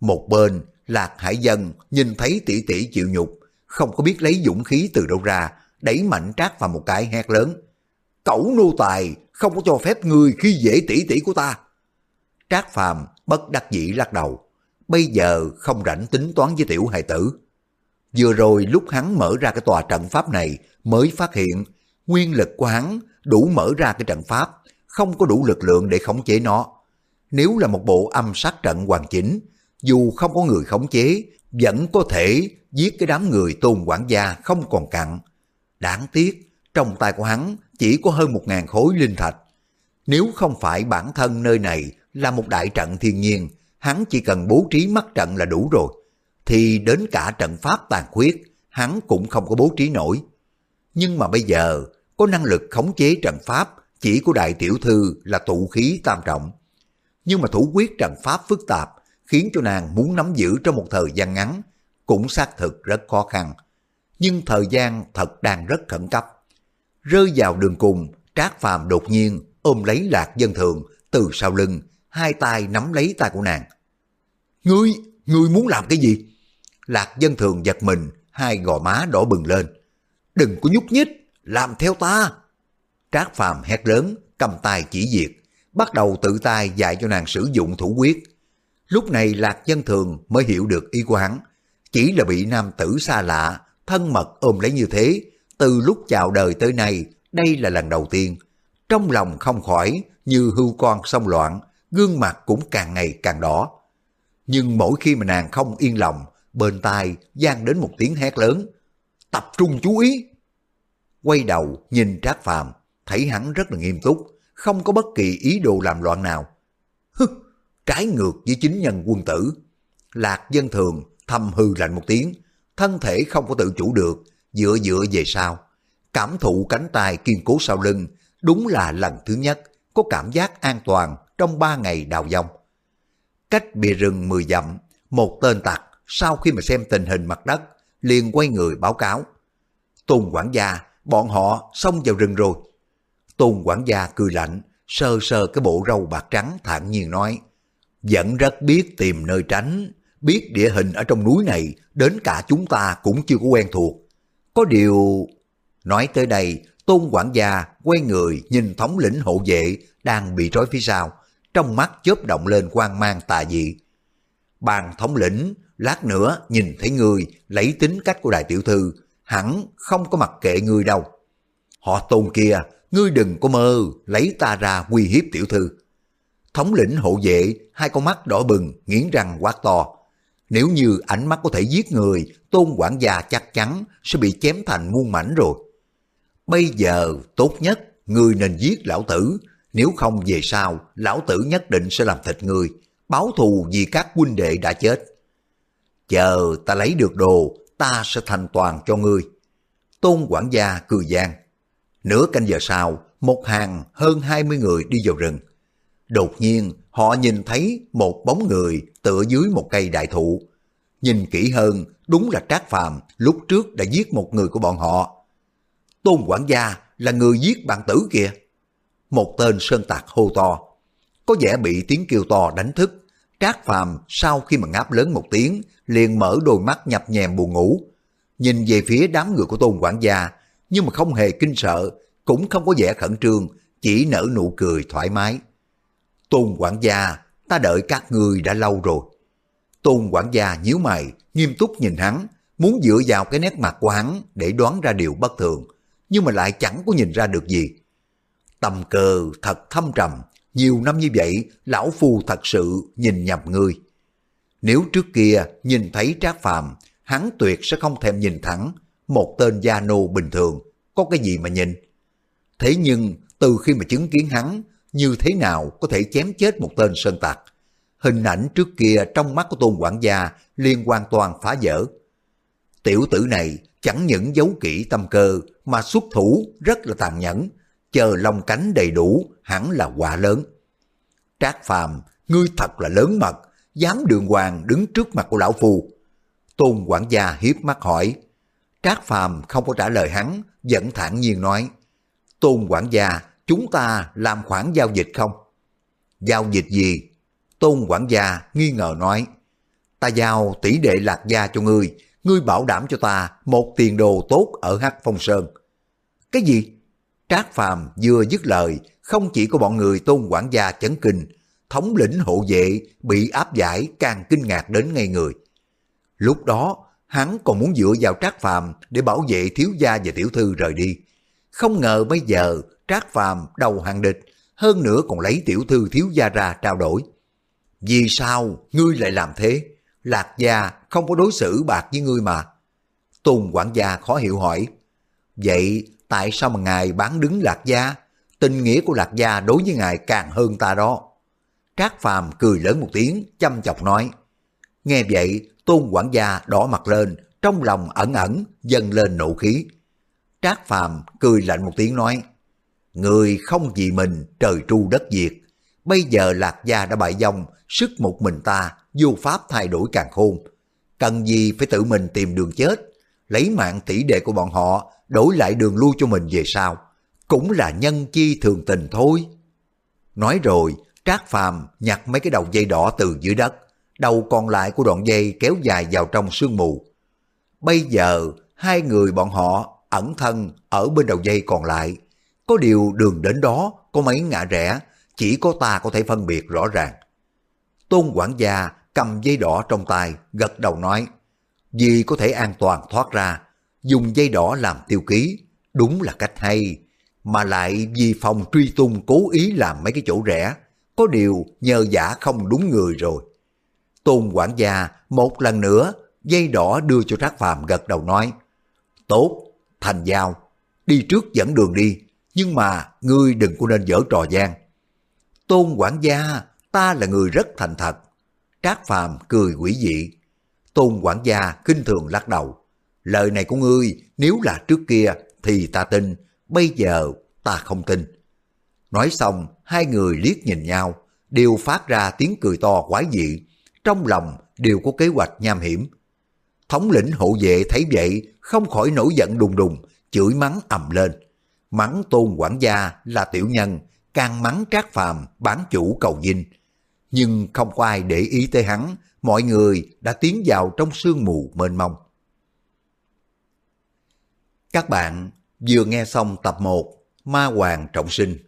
Một bên, Lạc Hải Dân nhìn thấy tỷ tỷ chịu nhục, không có biết lấy dũng khí từ đâu ra, đẩy mạnh trác vào một cái hét lớn. Cẩu nô tài, không có cho phép ngươi khi dễ tỷ tỷ của ta. Trác Phàm bất đắc dĩ lắc đầu, bây giờ không rảnh tính toán với tiểu hài tử. Vừa rồi lúc hắn mở ra cái tòa trận pháp này mới phát hiện nguyên lực của hắn đủ mở ra cái trận pháp, không có đủ lực lượng để khống chế nó. Nếu là một bộ âm sát trận hoàn chỉnh, dù không có người khống chế, vẫn có thể giết cái đám người tôn quản gia không còn cặn. Đáng tiếc, trong tay của hắn chỉ có hơn một ngàn khối linh thạch. Nếu không phải bản thân nơi này là một đại trận thiên nhiên, hắn chỉ cần bố trí mắt trận là đủ rồi. Thì đến cả trận pháp tàn khuyết, hắn cũng không có bố trí nổi. Nhưng mà bây giờ, có năng lực khống chế trận pháp chỉ của đại tiểu thư là tụ khí tam trọng. Nhưng mà thủ quyết trận pháp phức tạp khiến cho nàng muốn nắm giữ trong một thời gian ngắn cũng xác thực rất khó khăn. Nhưng thời gian thật đang rất khẩn cấp. Rơi vào đường cùng, Trác Phàm đột nhiên ôm lấy Lạc Dân Thường từ sau lưng, hai tay nắm lấy tay của nàng. Ngươi, ngươi muốn làm cái gì? Lạc Dân Thường giật mình, hai gò má đỏ bừng lên. Đừng có nhúc nhích, làm theo ta. Trác Phàm hét lớn, cầm tay chỉ diệt, bắt đầu tự tay dạy cho nàng sử dụng thủ quyết. Lúc này Lạc Dân Thường mới hiểu được ý của hắn, chỉ là bị nam tử xa lạ, thân mật ôm lấy như thế, từ lúc chào đời tới nay, đây là lần đầu tiên. Trong lòng không khỏi như hưu con sông loạn, gương mặt cũng càng ngày càng đỏ. Nhưng mỗi khi mà nàng không yên lòng, bên tai gian đến một tiếng hét lớn. Tập trung chú ý! Quay đầu nhìn Trác Phàm thấy hắn rất là nghiêm túc, không có bất kỳ ý đồ làm loạn nào. Hứ, trái ngược với chính nhân quân tử. Lạc dân thường thầm hư lạnh một tiếng, thân thể không có tự chủ được, dựa dựa về sau. Cảm thụ cánh tay kiên cố sau lưng, đúng là lần thứ nhất có cảm giác an toàn trong ba ngày đào dông Cách bìa rừng 10 dặm, một tên tặc sau khi mà xem tình hình mặt đất, liền quay người báo cáo. Tôn quản gia, bọn họ xông vào rừng rồi. Tôn quản gia cười lạnh, sơ sơ cái bộ râu bạc trắng thản nhiên nói, vẫn rất biết tìm nơi tránh, biết địa hình ở trong núi này, đến cả chúng ta cũng chưa có quen thuộc. Có điều... Nói tới đây, Tôn quản gia quay người nhìn thống lĩnh hộ vệ đang bị trói phía sau, trong mắt chớp động lên quan mang tà dị. Bàn thống lĩnh, lát nữa nhìn thấy người lấy tính cách của đại tiểu thư, hẳn không có mặc kệ người đâu. Họ tôn kia, ngươi đừng có mơ, lấy ta ra uy hiếp tiểu thư. Thống lĩnh hộ vệ, hai con mắt đỏ bừng, nghiến răng quát to. Nếu như ánh mắt có thể giết người, tôn quản gia chắc chắn sẽ bị chém thành muôn mảnh rồi. Bây giờ, tốt nhất, người nên giết lão tử, nếu không về sau, lão tử nhất định sẽ làm thịt người, báo thù vì các huynh đệ đã chết. Chờ ta lấy được đồ, ta sẽ thành toàn cho ngươi. Tôn quản gia cười gian. Nửa canh giờ sau, một hàng hơn 20 người đi vào rừng. Đột nhiên, họ nhìn thấy một bóng người tựa dưới một cây đại thụ. Nhìn kỹ hơn, đúng là Trác Phàm lúc trước đã giết một người của bọn họ. Tôn quản gia là người giết bạn tử kìa. Một tên sơn tạc hô to. Có vẻ bị tiếng kêu to đánh thức. Trác Phàm sau khi mà ngáp lớn một tiếng, liền mở đôi mắt nhập nhèm buồn ngủ. Nhìn về phía đám người của Tôn quản gia, nhưng mà không hề kinh sợ, cũng không có vẻ khẩn trương, chỉ nở nụ cười thoải mái. Tôn quản gia, ta đợi các người đã lâu rồi. Tôn quản gia nhíu mày, nghiêm túc nhìn hắn, muốn dựa vào cái nét mặt của hắn để đoán ra điều bất thường, nhưng mà lại chẳng có nhìn ra được gì. Tầm cơ thật thâm trầm, nhiều năm như vậy, lão phu thật sự nhìn nhầm ngươi. Nếu trước kia nhìn thấy Trác Phàm, hắn tuyệt sẽ không thèm nhìn thẳng một tên gia nô bình thường, có cái gì mà nhìn. Thế nhưng, từ khi mà chứng kiến hắn, như thế nào có thể chém chết một tên sơn tặc, hình ảnh trước kia trong mắt của tôn quản gia liên hoàn toàn phá vỡ. Tiểu tử này chẳng những giấu kỹ tâm cơ mà xuất thủ rất là tàn nhẫn, chờ lòng cánh đầy đủ hẳn là quả lớn. Trác Phàm, ngươi thật là lớn mật, dám đường hoàng đứng trước mặt của lão phù Tôn quản gia hiếp mắt hỏi. Trác Phàm không có trả lời hắn, vẫn thản nhiên nói. Tôn quản gia, chúng ta làm khoản giao dịch không? Giao dịch gì? Tôn quản gia nghi ngờ nói. Ta giao tỷ đệ lạc gia cho ngươi, ngươi bảo đảm cho ta một tiền đồ tốt ở Hắc Phong Sơn. Cái gì? Trác Phàm vừa dứt lời, không chỉ có bọn người tôn quản gia chấn kinh, thống lĩnh hộ vệ bị áp giải càng kinh ngạc đến ngay người. Lúc đó, hắn còn muốn dựa vào Trác Phàm để bảo vệ thiếu gia và tiểu thư rời đi. Không ngờ bây giờ Trác Phàm đầu hàng địch, hơn nữa còn lấy tiểu thư thiếu gia ra trao đổi. Vì sao ngươi lại làm thế? Lạc gia không có đối xử bạc với ngươi mà. Tùng quản gia khó hiểu hỏi. Vậy tại sao mà ngài bán đứng lạc gia? Tình nghĩa của lạc gia đối với ngài càng hơn ta đó. Trác Phàm cười lớn một tiếng, chăm chọc nói. Nghe vậy, Tôn quản gia đỏ mặt lên, trong lòng ẩn ẩn, dâng lên nộ khí. Trác Phàm cười lạnh một tiếng nói, Người không vì mình trời tru đất diệt, bây giờ lạc gia đã bại vong, sức một mình ta, vô pháp thay đổi càng khôn. Cần gì phải tự mình tìm đường chết, lấy mạng tỷ đệ của bọn họ, đổi lại đường lui cho mình về sau. Cũng là nhân chi thường tình thôi. Nói rồi, Trác Phàm nhặt mấy cái đầu dây đỏ từ dưới đất, đầu còn lại của đoạn dây kéo dài vào trong sương mù. Bây giờ, hai người bọn họ ẩn thân ở bên đầu dây còn lại. Có điều đường đến đó có mấy ngã rẽ, chỉ có ta có thể phân biệt rõ ràng. Tôn quản gia cầm dây đỏ trong tay, gật đầu nói, vì có thể an toàn thoát ra, dùng dây đỏ làm tiêu ký, đúng là cách hay. Mà lại vì phòng truy tung cố ý làm mấy cái chỗ rẽ, có điều nhờ giả không đúng người rồi. Tôn quản gia một lần nữa dây đỏ đưa cho Trác Phàm gật đầu nói, Tốt, thành giao, đi trước dẫn đường đi, nhưng mà ngươi đừng có nên dở trò gian. Tôn quản gia, ta là người rất thành thật. Trác Phàm cười quỷ dị. Tôn quản gia kinh thường lắc đầu. Lời này của ngươi nếu là trước kia thì ta tin, bây giờ ta không tin. Nói xong, hai người liếc nhìn nhau, đều phát ra tiếng cười to quái dị, trong lòng đều có kế hoạch nham hiểm. Thống lĩnh hộ vệ thấy vậy, không khỏi nổi giận đùng đùng, chửi mắng ầm lên. Mắng tôn quản gia là tiểu nhân, càng mắng trác phàm bán chủ cầu dinh. Nhưng không có ai để ý tới hắn, mọi người đã tiến vào trong sương mù mênh mông. Các bạn vừa nghe xong tập 1 Ma Hoàng Trọng Sinh.